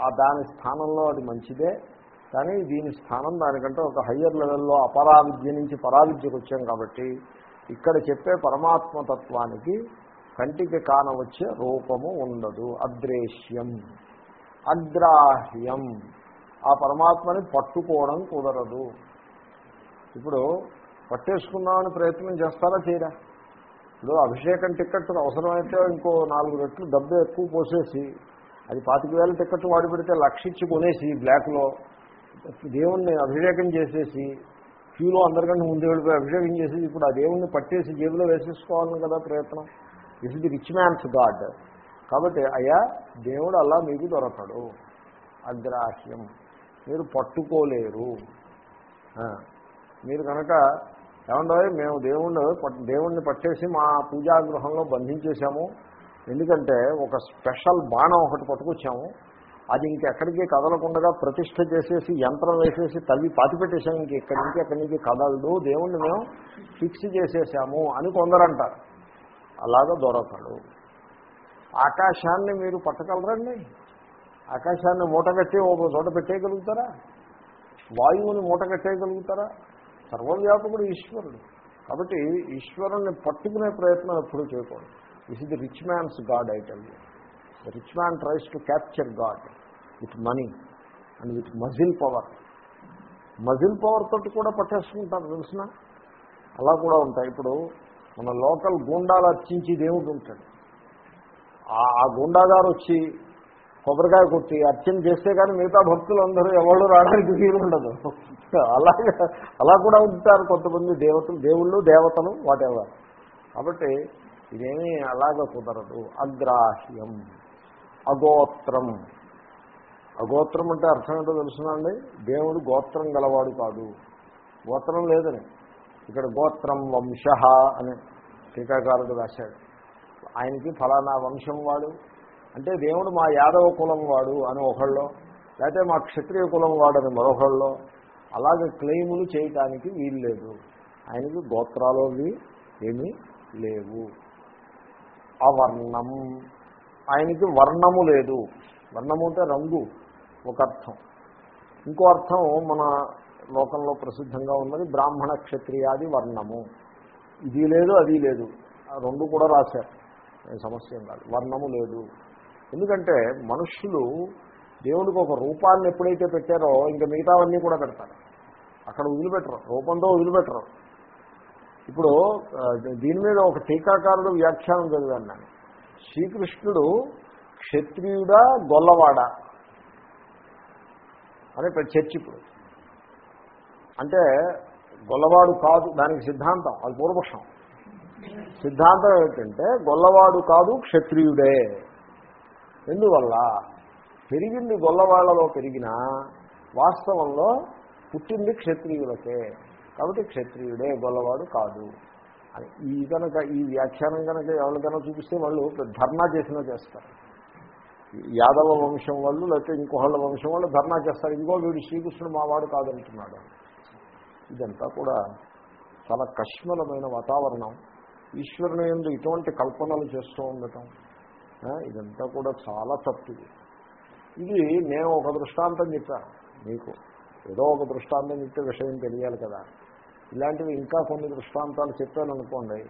ఆ దాని స్థానంలో అది మంచిదే. కానీ దీని స్థానం దానికంటే ఒక హయ్యర్ లెవెల్లో అపరావిద్య నుంచి పరావిద్యకు వచ్చాం కాబట్టి ఇక్కడ చెప్పే పరమాత్మతత్వానికి కంటికి కానవచ్చే రూపము ఉండదు. అద్రేశ్యం అగ్రాహ్యం. ఆ పరమాత్మని పట్టుకోవడం కుదరదు. ఇప్పుడు పట్టేసుకుందామని ప్రయత్నం చేస్తారా చేయరా? ఇప్పుడు అభిషేకం టికెట్ అవసరమైతే ఇంకో నాలుగు రెట్లు డబ్బు ఎక్కువ పోసేసి అది పాతిక వేల టికెట్ వాడి పెడితే లక్షించి కొనేసి బ్లాక్లో దేవుణ్ణి అభిషేకం చేసేసి క్యూలో అందరికంటే ముందు వెళ్ళిపోయి అభిషేకం చేసి ఇప్పుడు ఆ దేవుణ్ణి పట్టేసి జేబులో వేసేసుకోవాలని కదా ప్రయత్నం? This the rich man's God కాబట్టి అయ్యా దేవుడు అలా మీకు దొరకడు. అగ్రాహ్యం. మీరు పట్టుకోలేరు. మీరు కనుక ఏమంటే మేము దేవుణ్ణి పట్- దేవుణ్ణి పట్టేసి మా పూజాగృహంలో బంధించేశాము. ఎందుకంటే ఒక స్పెషల్ బాణం ఒకటి పట్టుకొచ్చాము. అది ఇంకెక్కడికి కదలకుండా ప్రతిష్ట చేసేసి యంత్రం వేసేసి తల్లి పాతిపెట్టేసాము ఇంక ఇక్కడి నుంచి అక్కడి నుంచి కదలదు. దేవుణ్ణి మేము ఫిక్స్ చేసేసాము అని కొందరంటారు. అలాగా దొరకడు. ఆకాశాన్ని మీరు పట్టగలరండి. ఆకాశాన్ని మూట ఒక చోట పెట్టేయగలుగుతారా? వాయువుని మూట కట్టేయగలుగుతారా? సర్వవ్యాపకుడు ఈశ్వరుడు. కాబట్టి ఈశ్వరుణ్ణి పట్టుకునే ప్రయత్నం ఎప్పుడూ చేయకూడదు. This is the rich man's God item the rich man tries to capture God with money and with muscle power muscle power తోటి కూడా పట్టేసుకుంటారు తెలిసిన? అలా కూడా ఉంటాయి. ఇప్పుడు మన లోకల్ గూండాలు అర్చించి దేవుడు ఉంటాడు. ఆ- ఆ గుండాగారు వచ్చి కొబ్బరికాయ కొట్టి అర్చన చేస్తే కానీ మిగతా భక్తులు అందరూ ఎవరు రావడానికి వీలు ఉండదు అలాగే అలా కూడా ఉంటారు కొంతమంది దేవతలు దేవుళ్ళు దేవతలు వాటెవర్ కాబట్టి ఇదేమీ అలాగ కుదరదు. అగ్రాహ్యం అగోత్రం. అగోత్రం అంటే అర్థం ఏంటో తెలుసునండి దేవుడు గోత్రం గలవాడు కాదు. గోత్రం లేదని. ఇక్కడ గోత్రం వంశ అని టీకాకారుడు రాశాడు. ఆయనకి ఫలానా వంశం వాడు. అంటే దేవుడు మా యాదవ కులం వాడు అని ఒకళ్ళో లేకపోతే మా క్షత్రియ కులం వాడు అని మరొకళ్ళో అలాగే క్లెయిములు చేయటానికి వీలు లేదు. ఆయనకి గోత్రాలు అవి ఏమీ లేవు. అవర్ణం. ఆయనకి వర్ణము లేదు. వర్ణము అంటే రంగు ఒక అర్థం. ఇంకో అర్థం మన లోకంలో ప్రసిద్ధంగా ఉన్నది బ్రాహ్మణ క్షత్రియాది వర్ణము. ఇది లేదు అది లేదు. రెండు కూడా రాశారు. సమస్య కాదు. వర్ణము లేదు. ఎందుకంటే మనుష్యులు దేవుడికి ఒక రూపాన్ని ఎప్పుడైతే పెట్టారో ఇంకా మిగతావన్నీ కూడా పెడతారు. అక్కడ వదిలిపెట్టరు. రూపంతో వదిలిపెట్టరు. ఇప్పుడు దీని మీద ఒక టీకాకారుడు వ్యాఖ్యానం చదివాను. నేను శ్రీకృష్ణుడు క్షత్రియుడా గొల్లవాడా? అని చర్చ ఇప్పుడు. అంటే గొల్లవాడు కాదు దానికి సిద్ధాంతం. అది పూర్వపక్షం. సిద్ధాంతం ఏమిటంటే గొల్లవాడు కాదు క్షత్రియుడే. ఎందువల్ల? పెరిగింది గొల్లవాళ్ళలో పెరిగినా వాస్తవంలో పుట్టింది క్షత్రియులకే. కాబట్టి క్షత్రియుడే గొల్లవాడు కాదు. అని ఈ కనుక ఈ వ్యాఖ్యానం కనుక ఎవరికైనా చూపిస్తే వాళ్ళు ధర్నా చేసినా చేస్తారు. యాదవ వంశం వాళ్ళు లేకపోతే ఇంకోళ్ళ వంశం వాళ్ళు ధర్నా చేస్తారు. ఇదిగో వీడు శ్రీకృష్ణుడు మావాడు కాదంటున్నాడు. ఇదంతా కూడా చాలా కష్మలమైన వాతావరణం. ఈశ్వరుని ఎందు ఇటువంటి కల్పనలు చేస్తూ ఉండటం. ఇదంతా కూడా చాలా తప్పిది ఇది నేను ఒక దృష్టాంతం చెప్పాను మీకు. ఏదో ఒక దృష్టాంతం చెప్తే విషయం తెలియాలి కదా. ఇలాంటివి ఇంకా కొన్ని దృష్టాంతాలు చెప్పాను అనుకోండి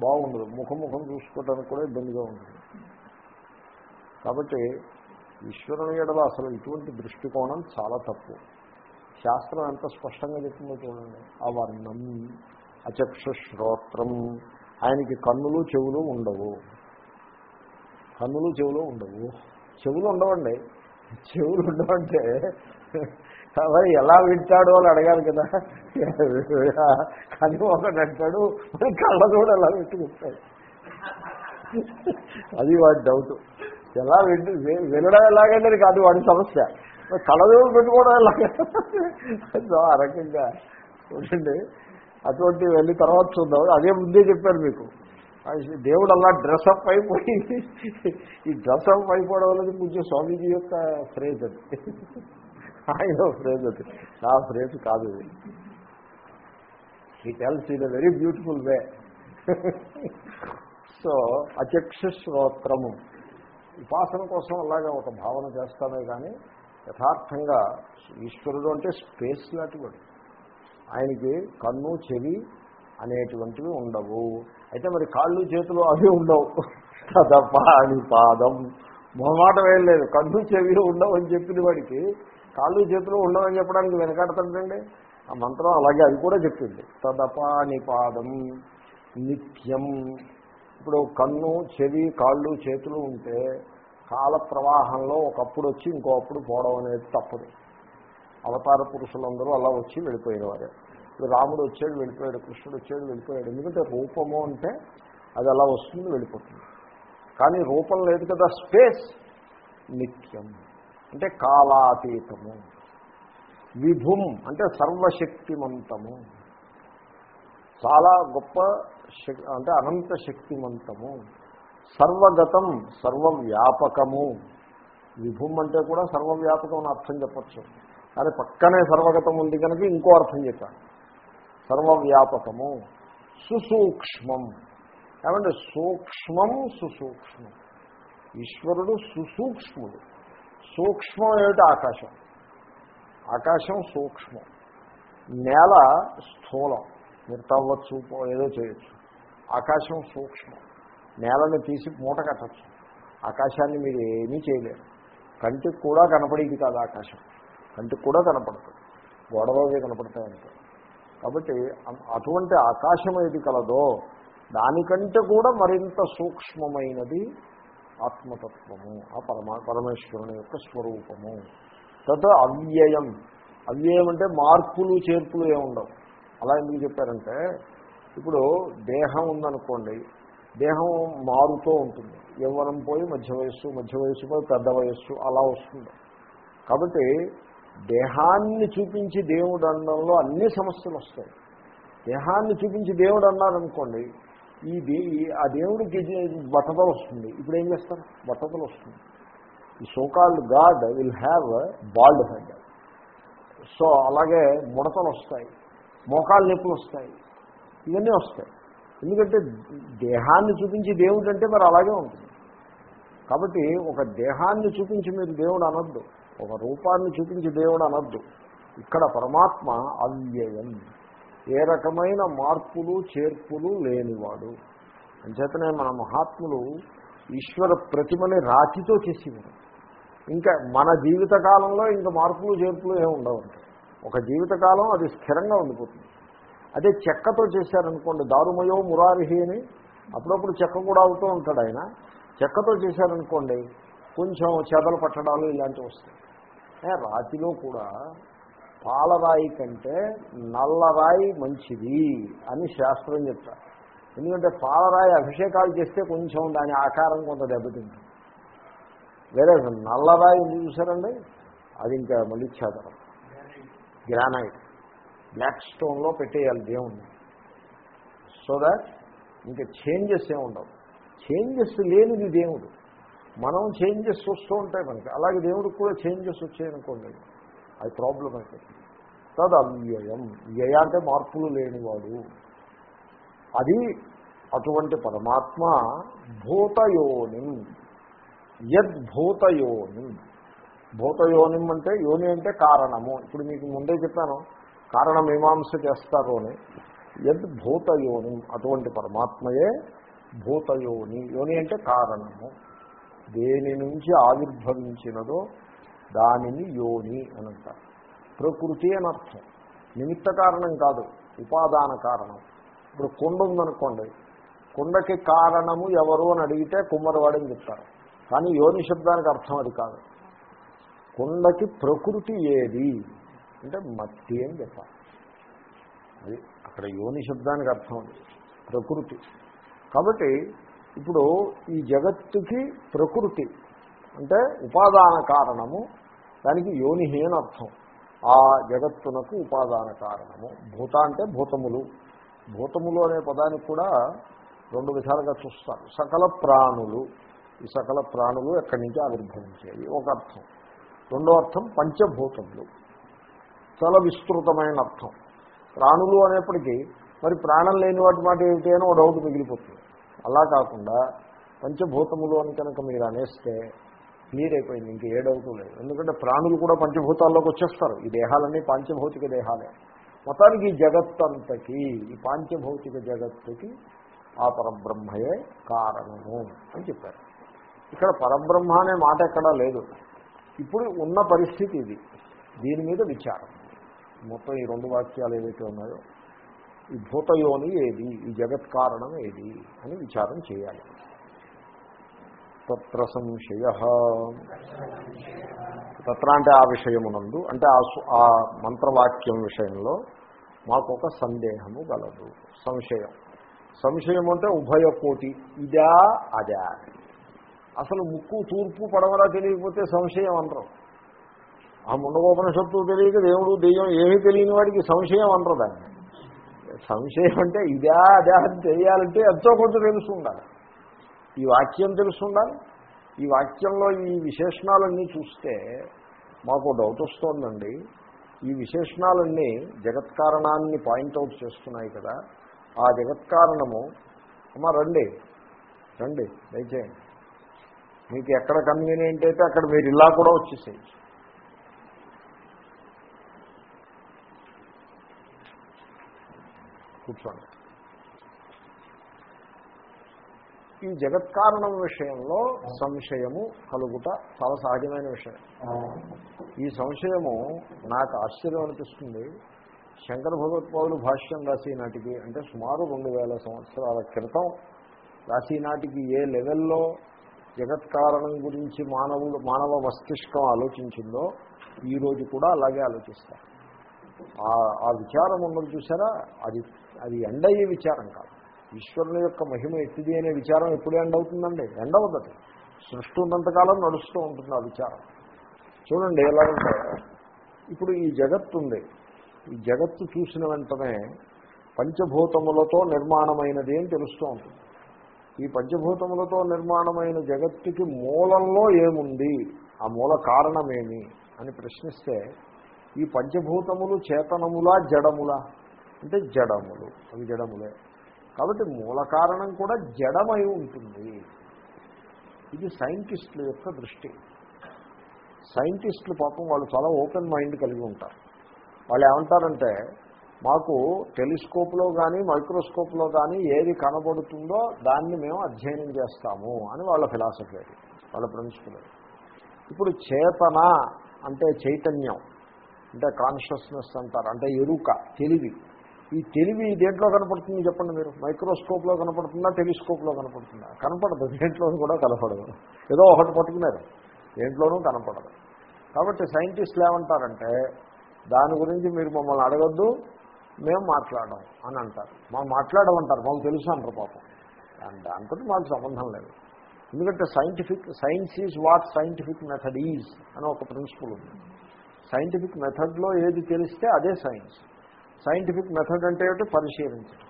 బాగుండదు. ముఖం ముఖం చూసుకోవడానికి కూడా ఇబ్బందిగా ఉంటుంది. కాబట్టి ఈశ్వరుని ఎడల అసలు ఇటువంటి దృష్టికోణం చాలా తప్పు. శాస్త్రం ఎంత స్పష్టంగా చెప్తుందో చూడండి. అవర్ణం అచక్షు శ్రోత్రం ఆయనకి కన్నులు చెవులు ఉండవు. కన్నులు చెవులు ఉండవు. చెవులు ఉండవండి. చెవులు ఉండవంటే మరి ఎలా వింటాడు అని అడగాలి కదా. కానీ ఒకటి అంటాడు కళ్ళ కూడా ఎలా పెట్టుకుంటాడు అది వాడి డౌట్ ఎలా వింటు వినడం ఎలాగంటే కాదు వాడి సమస్య. కళ్ళజోడు పెట్టుకోవడం ఎలాగ ఆ రకంగా చూడండి అటువంటి వెళ్ళి తర్వాత చూద్దాం. అదే ముందే చెప్పారు మీకు. దేవుడు అలా డ్రెస్అప్ అయిపోయి ఈ డ్రెస్అప్ అయిపోవడం అనేది కొంచెం స్వామీజీ యొక్క ఫ్రేజ్ అది. ఆయన ఫ్రేజ్ అది. నా ఫ్రేజ్ కాదు ఇది. ఈ tells in very beautiful way so అచక్ష శ్రోత్రము ఉపాసన కోసం అలాగా ఒక భావన చేస్తామే కానీ యథార్థంగా ఈశ్వరుడు అంటే స్పేస్ లాంటివాడు. ఆయనకి కన్ను చెవి అనేటువంటివి ఉండవు. అయితే మరి కాళ్ళు చేతులు అవి ఉండవు. పాణి పాదం. మొహమాట ఏం లేదు. కన్ను చెవి ఉండవు అని చెప్పిన వాడికి. కాళ్ళు చేతులు ఉండవని చెప్పడానికి వెనకాడతాడండి ఆ మంత్రం అలాగే అది కూడా చెప్పింది. తదపాని పాదం నిత్యం. ఇప్పుడు కన్ను చెవి కాళ్ళు చేతులు ఉంటే కాల ప్రవాహంలో ఒకప్పుడు వచ్చి ఇంకోప్పుడు పోవడం అనేది తప్పదు. అవతార పురుషులందరూ అలా వచ్చి వెళ్ళిపోయిన వారే రాముడు వచ్చాడు వెళ్ళిపోయాడు కృష్ణుడు వచ్చాడు వెళ్ళిపోయాడు. ఎందుకంటే రూపము అంటే అది అలా వస్తుంది వెళ్ళిపోతుంది. కానీ రూపం లేదు కదా స్పేస్ నిత్యం. అంటే కాలాతీతము. విభుం అంటే సర్వశక్తిమంతము. చాలా గొప్ప అంటే అనంత శక్తిమంతము. సర్వగతం సర్వవ్యాపకము. విభుం అంటే కూడా సర్వవ్యాపకం అని అర్థం చెప్పచ్చు. కానీ పక్కనే సర్వగతం ఉంది కనుక ఇంకో అర్థం చెప్పాను సర్వవ్యాపకము. సుసూక్ష్మం. ఏమంటే సూక్ష్మం సుసూక్ష్మం. ఈశ్వరుడు సుసూక్ష్ముడు. సూక్ష్మం ఏమిటి? ఆకాశం. ఆకాశం సూక్ష్మం. నేల స్థూలం. మీరు తవ్వచ్చు ఏదో చేయొచ్చు. ఆకాశం సూక్ష్మం. నేలని తీసి మూట కట్టచ్చు. ఆకాశాన్ని మీరు ఏమీ చేయలేరు. కంటికి కూడా కనపడేది కాదు ఆకాశం. కంటికి కూడా కనపడుతుంది గోడలోనే కనపడతాయంటే కాబట్టి అటువంటి ఆకాశం ఏది కలదో దానికంటే కూడా మరింత సూక్ష్మమైనది ఆత్మతత్వము ఆ పరమా పరమేశ్వరుని యొక్క స్వరూపము. తత్ అవ్యయం. అవ్యయం అంటే మార్పులు చేర్పులు ఏముండవు అలా ఎందుకు చెప్పారంటే ఇప్పుడు దేహం ఉందనుకోండి దేహం మారుతూ ఉంటుంది. యవ్వనం పోయి మధ్య వయస్సు మధ్య వయస్సు పోయి పెద్ద వయస్సు అలా వస్తుంది. కాబట్టి దేహాన్ని చూపించి దేవుడు అనడంలో అన్ని సమస్యలు వస్తాయి. దేహాన్ని చూపించి దేవుడు అన్నారనుకోండి ఈ దే ఆ దేవుడికి బట్టతలు వస్తుంది. ఇప్పుడు ఏం చేస్తారు? బట్టతలు వస్తుంది. ఈ so called God will have bald head so అలాగే ముడతలు వస్తాయి మోకాలు నొప్పులు వస్తాయి ఇవన్నీ వస్తాయి. ఎందుకంటే దేహాన్ని చూపించి దేవుడు అంటే మరి అలాగే ఉంటుంది. కాబట్టి ఒక దేహాన్ని చూపించి మీరు దేవుడు అనొద్దు. ఒక రూపాన్ని చూపించి దేవుడు అనద్దు. ఇక్కడ పరమాత్మ అవ్యయం. ఏ రకమైన మార్పులు చేర్పులు లేనివాడు. అంచేతనే మన మహాత్ములు ఈశ్వర ప్రతిమని రాతితో చేసేవారు. ఇంకా మన జీవితకాలంలో ఇంకా మార్పులు చేర్పులు ఏమి ఉండవు. ఒక జీవితకాలం అది స్థిరంగా ఉండిపోతుంది. అదే చెక్కతో చేశారనుకోండి దారుమయో మురారిహి అని అప్పుడప్పుడు చెక్క కూడా అవుతూ ఉంటాడు ఆయన. చెక్కతో చేశారనుకోండి కొంచెం చెదలు పట్టడాలు ఇలాంటివి వస్తాయి. రాతిలో కూడా పాలరాయి కంటే నల్లరాయి మంచిది అని శాస్త్రం చెప్తారు. ఎందుకంటే పాలరాయి అభిషేకాలు చేస్తే కొంచెం దాని ఆకారం కొంత దెబ్బతింటుంది. వేరే నల్లరాయి చూసారండి? అది ఇంకా మళ్ళీ చేదరం గ్రానైట్. బ్లాక్ స్టోన్లో పెట్టేయాలి దేవుణ్ణి. సో దాట్ ఇంకా చేంజెస్ ఏముండవు. చేంజెస్ లేనిది దేవుడు. మనం చేంజెస్ వస్తూ ఉంటాయి మనకి. అలాగే దేవుడికి కూడా చేంజెస్ వచ్చాయనుకోండి అది ప్రాబ్లం అయిపోతుంది తద్ అవ్యయం వ్యయ అంటే మార్పులు లేనివాడు. అది అటువంటి పరమాత్మ భూతయోనిం. యద్భూతయోనిం. భూతయోనిం అంటే యోని అంటే కారణము. ఇప్పుడు మీకు ముందే చెప్పాను. కారణమీమాంస చేస్తారు అని. యద్భూతయోని. అటువంటి పరమాత్మయే భూతయోని. యోని అంటే కారణము. దేని నుంచి ఆవిర్భవించినదో దానిని యోని అని అంటారు. ప్రకృతి అని అర్థం. నిమిత్త కారణం కాదు ఉపాదాన కారణం. ఇప్పుడు కుండ ఉందనుకోండి కుండకి కారణము ఎవరు అని అడిగితే కుమ్మరివాడని చెప్తారు. కానీ యోని శబ్దానికి అర్థం అది కాదు. కుండకి ప్రకృతి ఏది? అంటే మట్టి అని చెప్పాలి. అది అక్కడ యోని శబ్దానికి అర్థం అది. ప్రకృతి. కాబట్టి ఇప్పుడు ఈ జగత్తుకి ప్రకృతి అంటే ఉపాదాన కారణము దానికి యోనిహి అని అర్థం ఆ జగత్తునకు ఉపాదాన కారణము. భూత అంటే భూతములు. భూతములు అనే పదానికి కూడా రెండు విధాలుగా చూస్తారు. సకల ప్రాణులు. ఈ సకల ప్రాణులు ఎక్కడి నుంచి ఆవిర్భవించాయి? ఒక అర్థం. రెండో అర్థం పంచభూతములు. చాలా విస్తృతమైన అర్థం. ప్రాణులు అనేప్పటికీ మరి ప్రాణం లేని వాటి మాట ఏమిటి అని ఒక డౌట్ మిగిలిపోతుంది. అలా కాకుండా పంచభూతములు అని కనుక మీరు అనేస్తే క్లియర్ అయిపోయింది ఇంక ఏ డౌట్ లేదు. ఎందుకంటే ప్రాణులు కూడా పంచభూతాల్లోకి వచ్చేస్తారు. ఈ దేహాలన్నీ పాంచభౌతిక దేహాలే. మొత్తానికి ఈ జగత్తంతకి ఈ పాంచభౌతిక జగత్తుకి ఆ పరబ్రహ్మయే కారణము అని చెప్పారు. ఇక్కడ పరబ్రహ్మ అనే మాట ఎక్కడా లేదు. ఇప్పుడు ఉన్న పరిస్థితి ఇది. దీని మీద విచారం. మొత్తం ఈ రెండు వాక్యాలు ఏవైతే ఉన్నాయో ఈ భూతయోని ఏది? ఈ జగత్ కారణం ఏది? అని విచారం చేయాలి. తత్ర సంశయ. తత్ర అంటే ఆ విషయమునందు అంటే ఆ సు- ఆ మంత్రవాక్యం విషయంలో మాకు ఒక సందేహము గలదు. సంశయం. సంశయం అంటే ఉభయ కోటి. ఇదా అదా. అసలు ముక్కు తూర్పు పడవలా తెలియకపోతే సంశయం అనరు. ఆ ముండగోపనిషత్తు తెలియక దేవుడు దెయ్యం ఏమీ తెలియని వాడికి సంశయం అనరు దాన్ని. సంశయం అంటే ఇదా అదే అని తెలియాలంటే ఎంతో కొంత తెలుసు ఉండాలి. ఈ వాక్యం తెలుసుండాలి ఈ వాక్యంలో ఈ విశేషణాలన్నీ చూస్తే మాకు డౌట్ వస్తోందండి. ఈ విశేషణాలన్నీ జగత్కారణాన్ని పాయింట్అవుట్ చేస్తున్నాయి కదా. ఆ జగత్కారణము అమ్మ రండి రండి దయచేయండి. మీకు ఎక్కడ కన్వీనియంట్ అయితే అక్కడ మీరు ఇలా కూడా వచ్చేసేయచ్చు. కూర్చోండి. ఈ జగత్కారణం విషయంలో సంశయము కలుగుట చాలా సహజమైన విషయం. ఈ సంశయము నాకు ఆశ్చర్యం అనిపిస్తుంది. శంకర భగవత్పాదులు భాష్యం రాసి నాటికి అంటే సుమారు రెండు వేల సంవత్సరాల క్రితం రాసి నాటికి ఏ లెవెల్లో జగత్కారణం గురించి మానవులు మానవ మస్తిష్కం ఆలోచించిందో ఈ రోజు కూడా అలాగే ఆలోచిస్తారు. ఆ- ఆ విచారం ఉన్నది చూసారా? అది అది ఎండయ్యే విచారం కాదు. ఈశ్వరుని యొక్క మహిమ ఎత్తిది అనే విచారం ఎప్పుడు ఎండ్ అవుతుందండి? ఎండ అవుతుంది సృష్టి ఉన్నంతకాలం నడుస్తూ ఉంటుంది ఆ విచారం. చూడండి ఎలా ఇప్పుడు ఈ జగత్తు ఉంది. ఈ జగత్తు చూసిన వెంటనే పంచభూతములతో నిర్మాణమైనది అని తెలుస్తూ ఉంటుంది. ఈ పంచభూతములతో నిర్మాణమైన జగత్తుకి మూలంలో ఏముంది? ఆ మూల కారణమేమి? అని ప్రశ్నిస్తే ఈ పంచభూతములు చేతనములా జడములా? అంటే జడములు. అవి జడములే. కాబట్టి మూల కారణం కూడా జడమై ఉంటుంది. ఇది సైంటిస్టుల యొక్క దృష్టి. సైంటిస్టులు పాపం వాళ్ళు చాలా ఓపెన్ మైండ్ కలిగి ఉంటారు. వాళ్ళు ఏమంటారంటే మాకు టెలిస్కోప్లో కానీ మైక్రోస్కోప్లో కానీ ఏది కనబడుతుందో దాన్ని మేము అధ్యయనం చేస్తాము అని వాళ్ళ ఫిలాసఫీ అది. వాళ్ళ ప్రిన్సిపల్ ఇప్పుడు చేతన అంటే చైతన్యం అంటే కాన్షియస్నెస్ అంటారు. అంటే ఎరుక తెలివి. ఈ తెలివి దేంట్లో కనపడుతుంది చెప్పండి మీరు? మైక్రోస్కోప్లో కనపడుతుందా టెలిస్కోప్లో కనపడుతుందా? కనపడదు దేంట్లో కూడా కనపడదు. ఏదో ఒకటి పట్టుకున్నారు. దేంట్లోనూ కనపడదు. కాబట్టి సైంటిస్టులు ఏమంటారంటే దాని గురించి మీరు మమ్మల్ని అడగద్దు మేము మాట్లాడడం అని అంటారు. మా మాట్లాడమంటారు మాకు తెలుసు అంటారు పాపం. దాని దాంతో మాకు సంబంధం లేదు. ఎందుకంటే scientific science is what scientific method is అని ఒక ప్రిన్సిపల్ ఉంది. సైంటిఫిక్ మెథడ్లో ఏది తెలిస్తే అదే సైన్స్. సైంటిఫిక్ మెథడ్ అంటే ఏమిటి? పరిశీలించడం.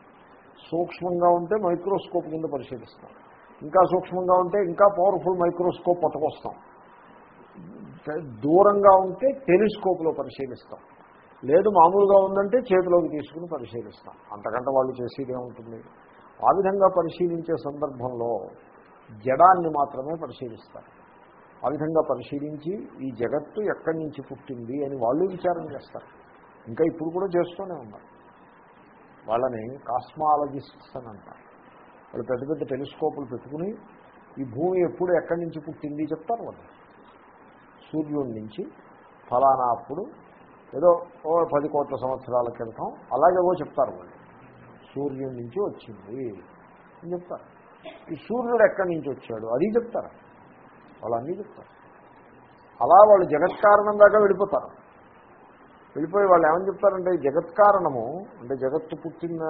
సూక్ష్మంగా ఉంటే మైక్రోస్కోప్ కింద పరిశీలిస్తాం. ఇంకా సూక్ష్మంగా ఉంటే ఇంకా పవర్ఫుల్ మైక్రోస్కోప్ పట్టుకొస్తాం. దూరంగా ఉంటే టెలిస్కోప్లో పరిశీలిస్తాం. లేదు మామూలుగా ఉందంటే చేతిలోకి తీసుకుని పరిశీలిస్తాం. అంతకంటే వాళ్ళు చేసేదే ఉంటుంది. ఆ విధంగా పరిశీలించే సందర్భంలో జడాన్ని మాత్రమే పరిశీలిస్తారు. ఆ విధంగా పరిశీలించి ఈ జగత్తు ఎక్కడి నుంచి పుట్టింది అని వాళ్ళు విచారం చేస్తారు. ఇంకా ఇప్పుడు కూడా చేస్తూనే ఉన్నారు. వాళ్ళని కాస్మాలజిస్ట్స్ అని అంటారు. వాళ్ళు పెద్ద పెద్ద టెలిస్కోపులు పెట్టుకుని ఈ భూమి ఎప్పుడు ఎక్కడి నుంచి పుట్టింది చెప్తారు వాళ్ళు. సూర్యుడి నుంచి ఫలానా అప్పుడు ఏదో ఓ పది కోట్ల సంవత్సరాల క్రితం అలాగేవో చెప్తారు వాళ్ళు. సూర్యుడి నుంచి వచ్చింది అని చెప్తారు. ఈ సూర్యుడు ఎక్కడి నుంచి వచ్చాడు అది చెప్తారు. వాళ్ళు అన్నీ చెప్తారు. అలా వాళ్ళు జగత్కారణం దాకా వెళ్ళిపోతారు. వెళ్ళిపోయి వాళ్ళు ఏమని చెప్తారంటే జగత్ కారణము అంటే జగత్తు పుట్టిన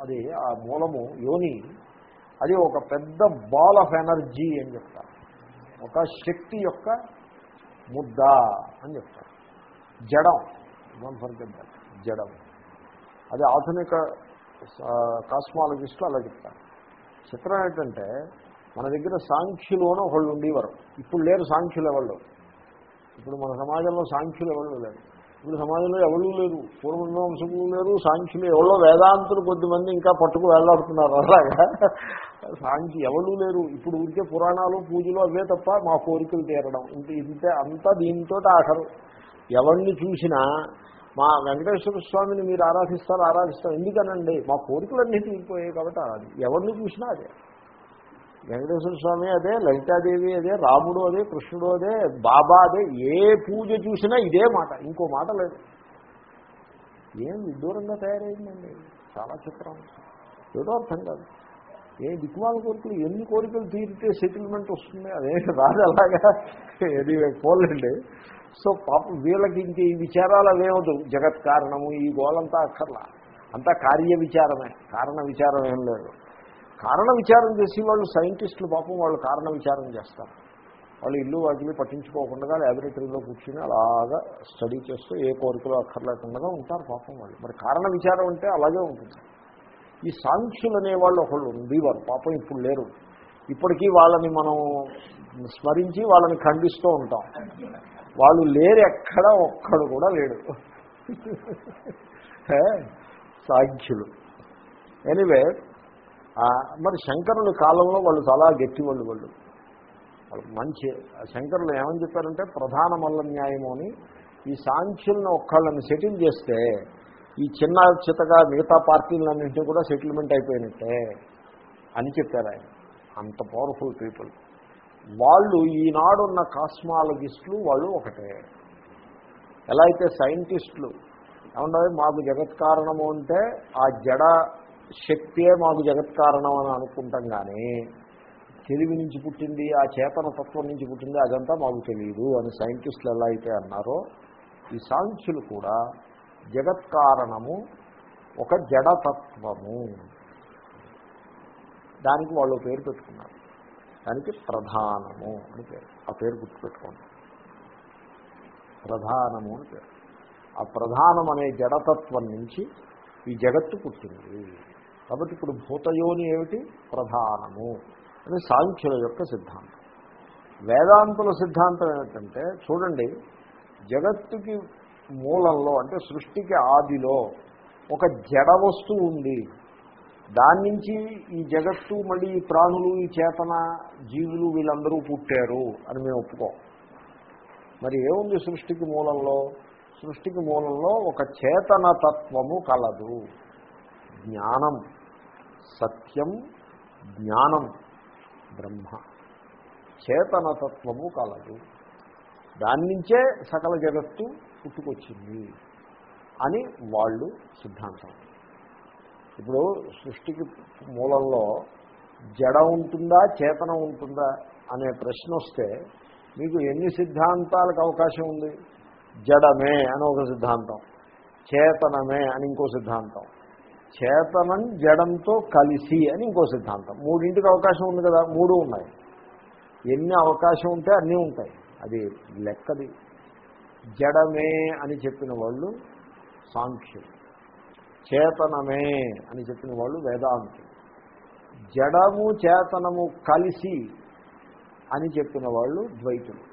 అది ఆ మూలము యోని అది ఒక పెద్ద బాల్ ఆఫ్ ఎనర్జీ అని చెప్తారు. ఒక శక్తి యొక్క ముద్ద అని చెప్తారు. జడం జడం. అది ఆధునిక కాస్మాలజిస్టులు అలా చెప్తారు. చిత్రం ఏంటంటే మన దగ్గర సాంఖ్యులోనే ఒకళ్ళు ఉండేవారు. ఇప్పుడు లేరు సాంఖ్యులు ఎవరు ఇప్పుడు మన సమాజంలో సాంఖ్యులు ఎవరు లేరు. ఇప్పుడు సమాజంలో ఎవరు లేరు. పూర్వమీమాంసకులు లేరు సాంఖ్యులు ఎవరో వేదాంతులు కొద్దిమంది ఇంకా పట్టుకు వేలాడుతున్నారు అలాగా? సాంఖ్య ఎవరూ లేరు. ఇప్పుడు ఉంటే పురాణాలు పూజలు అవే తప్ప మా కోరికలు తీరడం. ఇంత ఇంతే అంతా దీంతో ఆఖరు. ఎవరిని చూసినా మా వెంకటేశ్వర స్వామిని మీరు ఆరాధిస్తారు ఆరాధిస్తారు. ఎందుకనండి? మా కోరికలన్నీ తీరిపోయాయి కాబట్టి ఎవరిని చూసినా అదే. వెంకటేశ్వర స్వామి అదే లలితాదేవి అదే రాముడు అదే కృష్ణుడు అదే బాబా అదే ఏ పూజ చూసినా ఇదే మాట ఇంకో మాట లేదు. ఏం విదూరంగా తయారైందండి? చాలా చిత్రం ఏదో అర్థం కాదు. ఏ దిక్కుమాల కోరికలు ఎన్ని కోరికలు తీరితే సెటిల్మెంట్ వస్తుంది? అదే రాదు అలాగా. ఇది పోలండి. సో పాపం వీళ్ళకి ఇంక ఈ విచారాలు అవేమదు జగత్ కారణము ఈ గోలంతా అక్కర్లా. అంతా కార్య విచారమే కారణ విచారం ఏం లేదు. కారణ విచారం చేసి వాళ్ళు సైంటిస్టులు పాపం వాళ్ళు కారణ విచారం చేస్తారు. వాళ్ళు ఇల్లు వాటిని పట్టించుకోకుండా ల్యాబొరేటరీలో కూర్చుని అలాగా స్టడీ చేస్తూ ఏ కోరికలు అక్కర్లేకుండా ఉంటారు పాపం వాళ్ళు. మరి కారణ విచారం అంటే అలాగే ఉంటుంది. ఈ సాంఖ్యులు అనేవాళ్ళు ఒకళ్ళు ఉండేవారు పాపం ఇప్పుడు లేరు. ఇప్పటికీ వాళ్ళని మనం స్మరించి వాళ్ళని ఖండిస్తూ ఉంటాం. వాళ్ళు లేరు ఎక్కడ ఒక్కడు కూడా లేడు. సాంఖ్యులు. ఎనివే మరి శంకరుని కాలంలో వాళ్ళు చాలా గట్టి వాళ్ళు. వాళ్ళు వాళ్ళు మంచి శంకరులు ఏమని చెప్పారంటే ప్రధాన మల్ల న్యాయము అని ఈ సాంఖ్యులను ఒక్కళ్ళని సెటిల్ చేస్తే ఈ చిన్న చితగా మిగతా పార్టీలన్నింటినీ కూడా సెటిల్మెంట్ అయిపోయినట్టే అని చెప్పారు ఆయన. అంత పవర్ఫుల్ పీపుల్ వాళ్ళు ఈనాడున్న కాస్మాలజిస్టులు వాళ్ళు ఒకటే. ఎలా అయితే సైంటిస్టులు ఏమన్నా మాకు జగత్ కారణము అంటే ఆ జడ శక్తియే మాకు జగత్ కారణం అని అనుకుంటాం కానీ తెలివి నుంచి పుట్టింది ఆ చేతన తత్వం నుంచి పుట్టింది అదంతా మాకు తెలియదు అని సైంటిస్టులు ఎలా అయితే అన్నారో ఈ సాంఖ్యులు కూడా జగత్ కారణము ఒక జడతత్వము. దానికి వాళ్ళు పేరు పెట్టుకున్నారు. దానికి ప్రధానము అని పేరు. ఆ పేరు గుర్తుపెట్టుకోండి. ప్రధానము అని పేరు. ఆ ప్రధానం అనే జడతత్వం నుంచి ఈ జగత్తు పుట్టింది. కాబట్టి ఇప్పుడు భూతయోని ఏమిటి? ప్రధానము. అని సాంఖ్యుల యొక్క సిద్ధాంతం. వేదాంతుల సిద్ధాంతం ఏమిటంటే చూడండి జగత్తుకి మూలంలో అంటే సృష్టికి ఆదిలో ఒక జడ వస్తువు ఉంది. దాని నుంచి ఈ జగత్తు మళ్ళీ ఈ ప్రాణులు ఈ చేతన జీవులు వీళ్ళందరూ పుట్టారు అని మేము ఒప్పుకోం. మరి ఏముంది సృష్టికి మూలంలో? సృష్టికి మూలంలో ఒక చేతన తత్వము కలదు. జ్ఞానం. సత్యం జ్ఞానం బ్రహ్మ. చేతనతత్వము కలదు. దాని నుంచే సకల జగత్తు పుట్టుకొచ్చింది అని వాళ్ళు సిద్ధాంతం. ఇప్పుడు సృష్టికి మూలంలో జడ ఉంటుందా చేతన ఉంటుందా అనే ప్రశ్న వస్తే మీకు ఎన్ని సిద్ధాంతాలకు అవకాశం ఉంది? జడమే అని ఒక సిద్ధాంతం. చేతనమే అని ఇంకో సిద్ధాంతం. చేతనం జడంతో కలిసి అని ఇంకో సిద్ధాంతం. మూడింటికి అవకాశం ఉంది కదా మూడు ఉన్నాయి. ఎన్ని అవకాశం ఉంటే అన్నీ ఉంటాయి. అది లెక్కది. జడమే అని చెప్పిన వాళ్ళు సాంఖ్యులు. చేతనమే అని చెప్పిన వాళ్ళు వేదాంతులు. జడము చేతనము కలిసి అని చెప్పిన వాళ్ళు ద్వైతులు.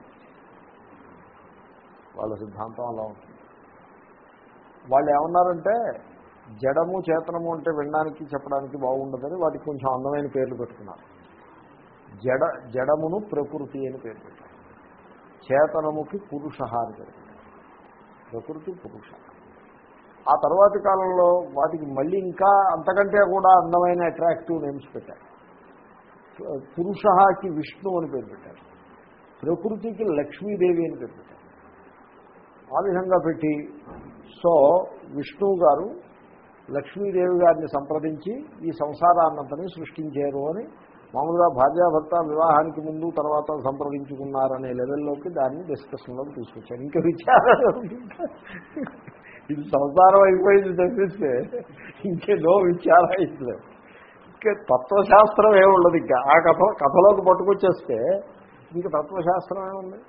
వాళ్ళ సిద్ధాంతం అలా ఉంటుంది. వాళ్ళు ఏమన్నారంటే జడము చేతనము అంటే వినడానికి చెప్పడానికి బాగుండదని వాటికి కొంచెం అందమైన పేర్లు పెట్టుకున్నారు. జడ జడమును ప్రకృతి అని పేరు పెట్టారు. చేతనముకి పురుష అని పేరు ప్రకృతి పురుష. ఆ తర్వాతి కాలంలో వాటికి మళ్ళీ ఇంకా అంతకంటే కూడా అందమైన అట్రాక్టివ్ నేమ్స్ పెట్టారు. పురుషకి విష్ణు అని పేరు పెట్టారు. ప్రకృతికి లక్ష్మీదేవి అని పేరు పెట్టారు. ఆ విధంగా పెట్టి సో విష్ణువు గారు లక్ష్మీదేవి గారిని సంప్రదించి ఈ సంసారాన్నంతని సృష్టించారు అని మామూలుగా భార్యాభర్త వివాహానికి ముందు తర్వాత సంప్రదించుకున్నారనే లెవెల్లోకి దాన్ని డిస్కషన్లోకి తీసుకొచ్చారు. ఇంకా విచారం ఇది సంసారం అయిపోయింది తప్పిస్తే ఇంకేదో విచారం అయితే ఇంకా తత్వశాస్త్రం ఏముండదు ఇంకా. ఆ కథ కథలోకి పట్టుకొచ్చేస్తే ఇంకా తత్వశాస్త్రం ఏముంది?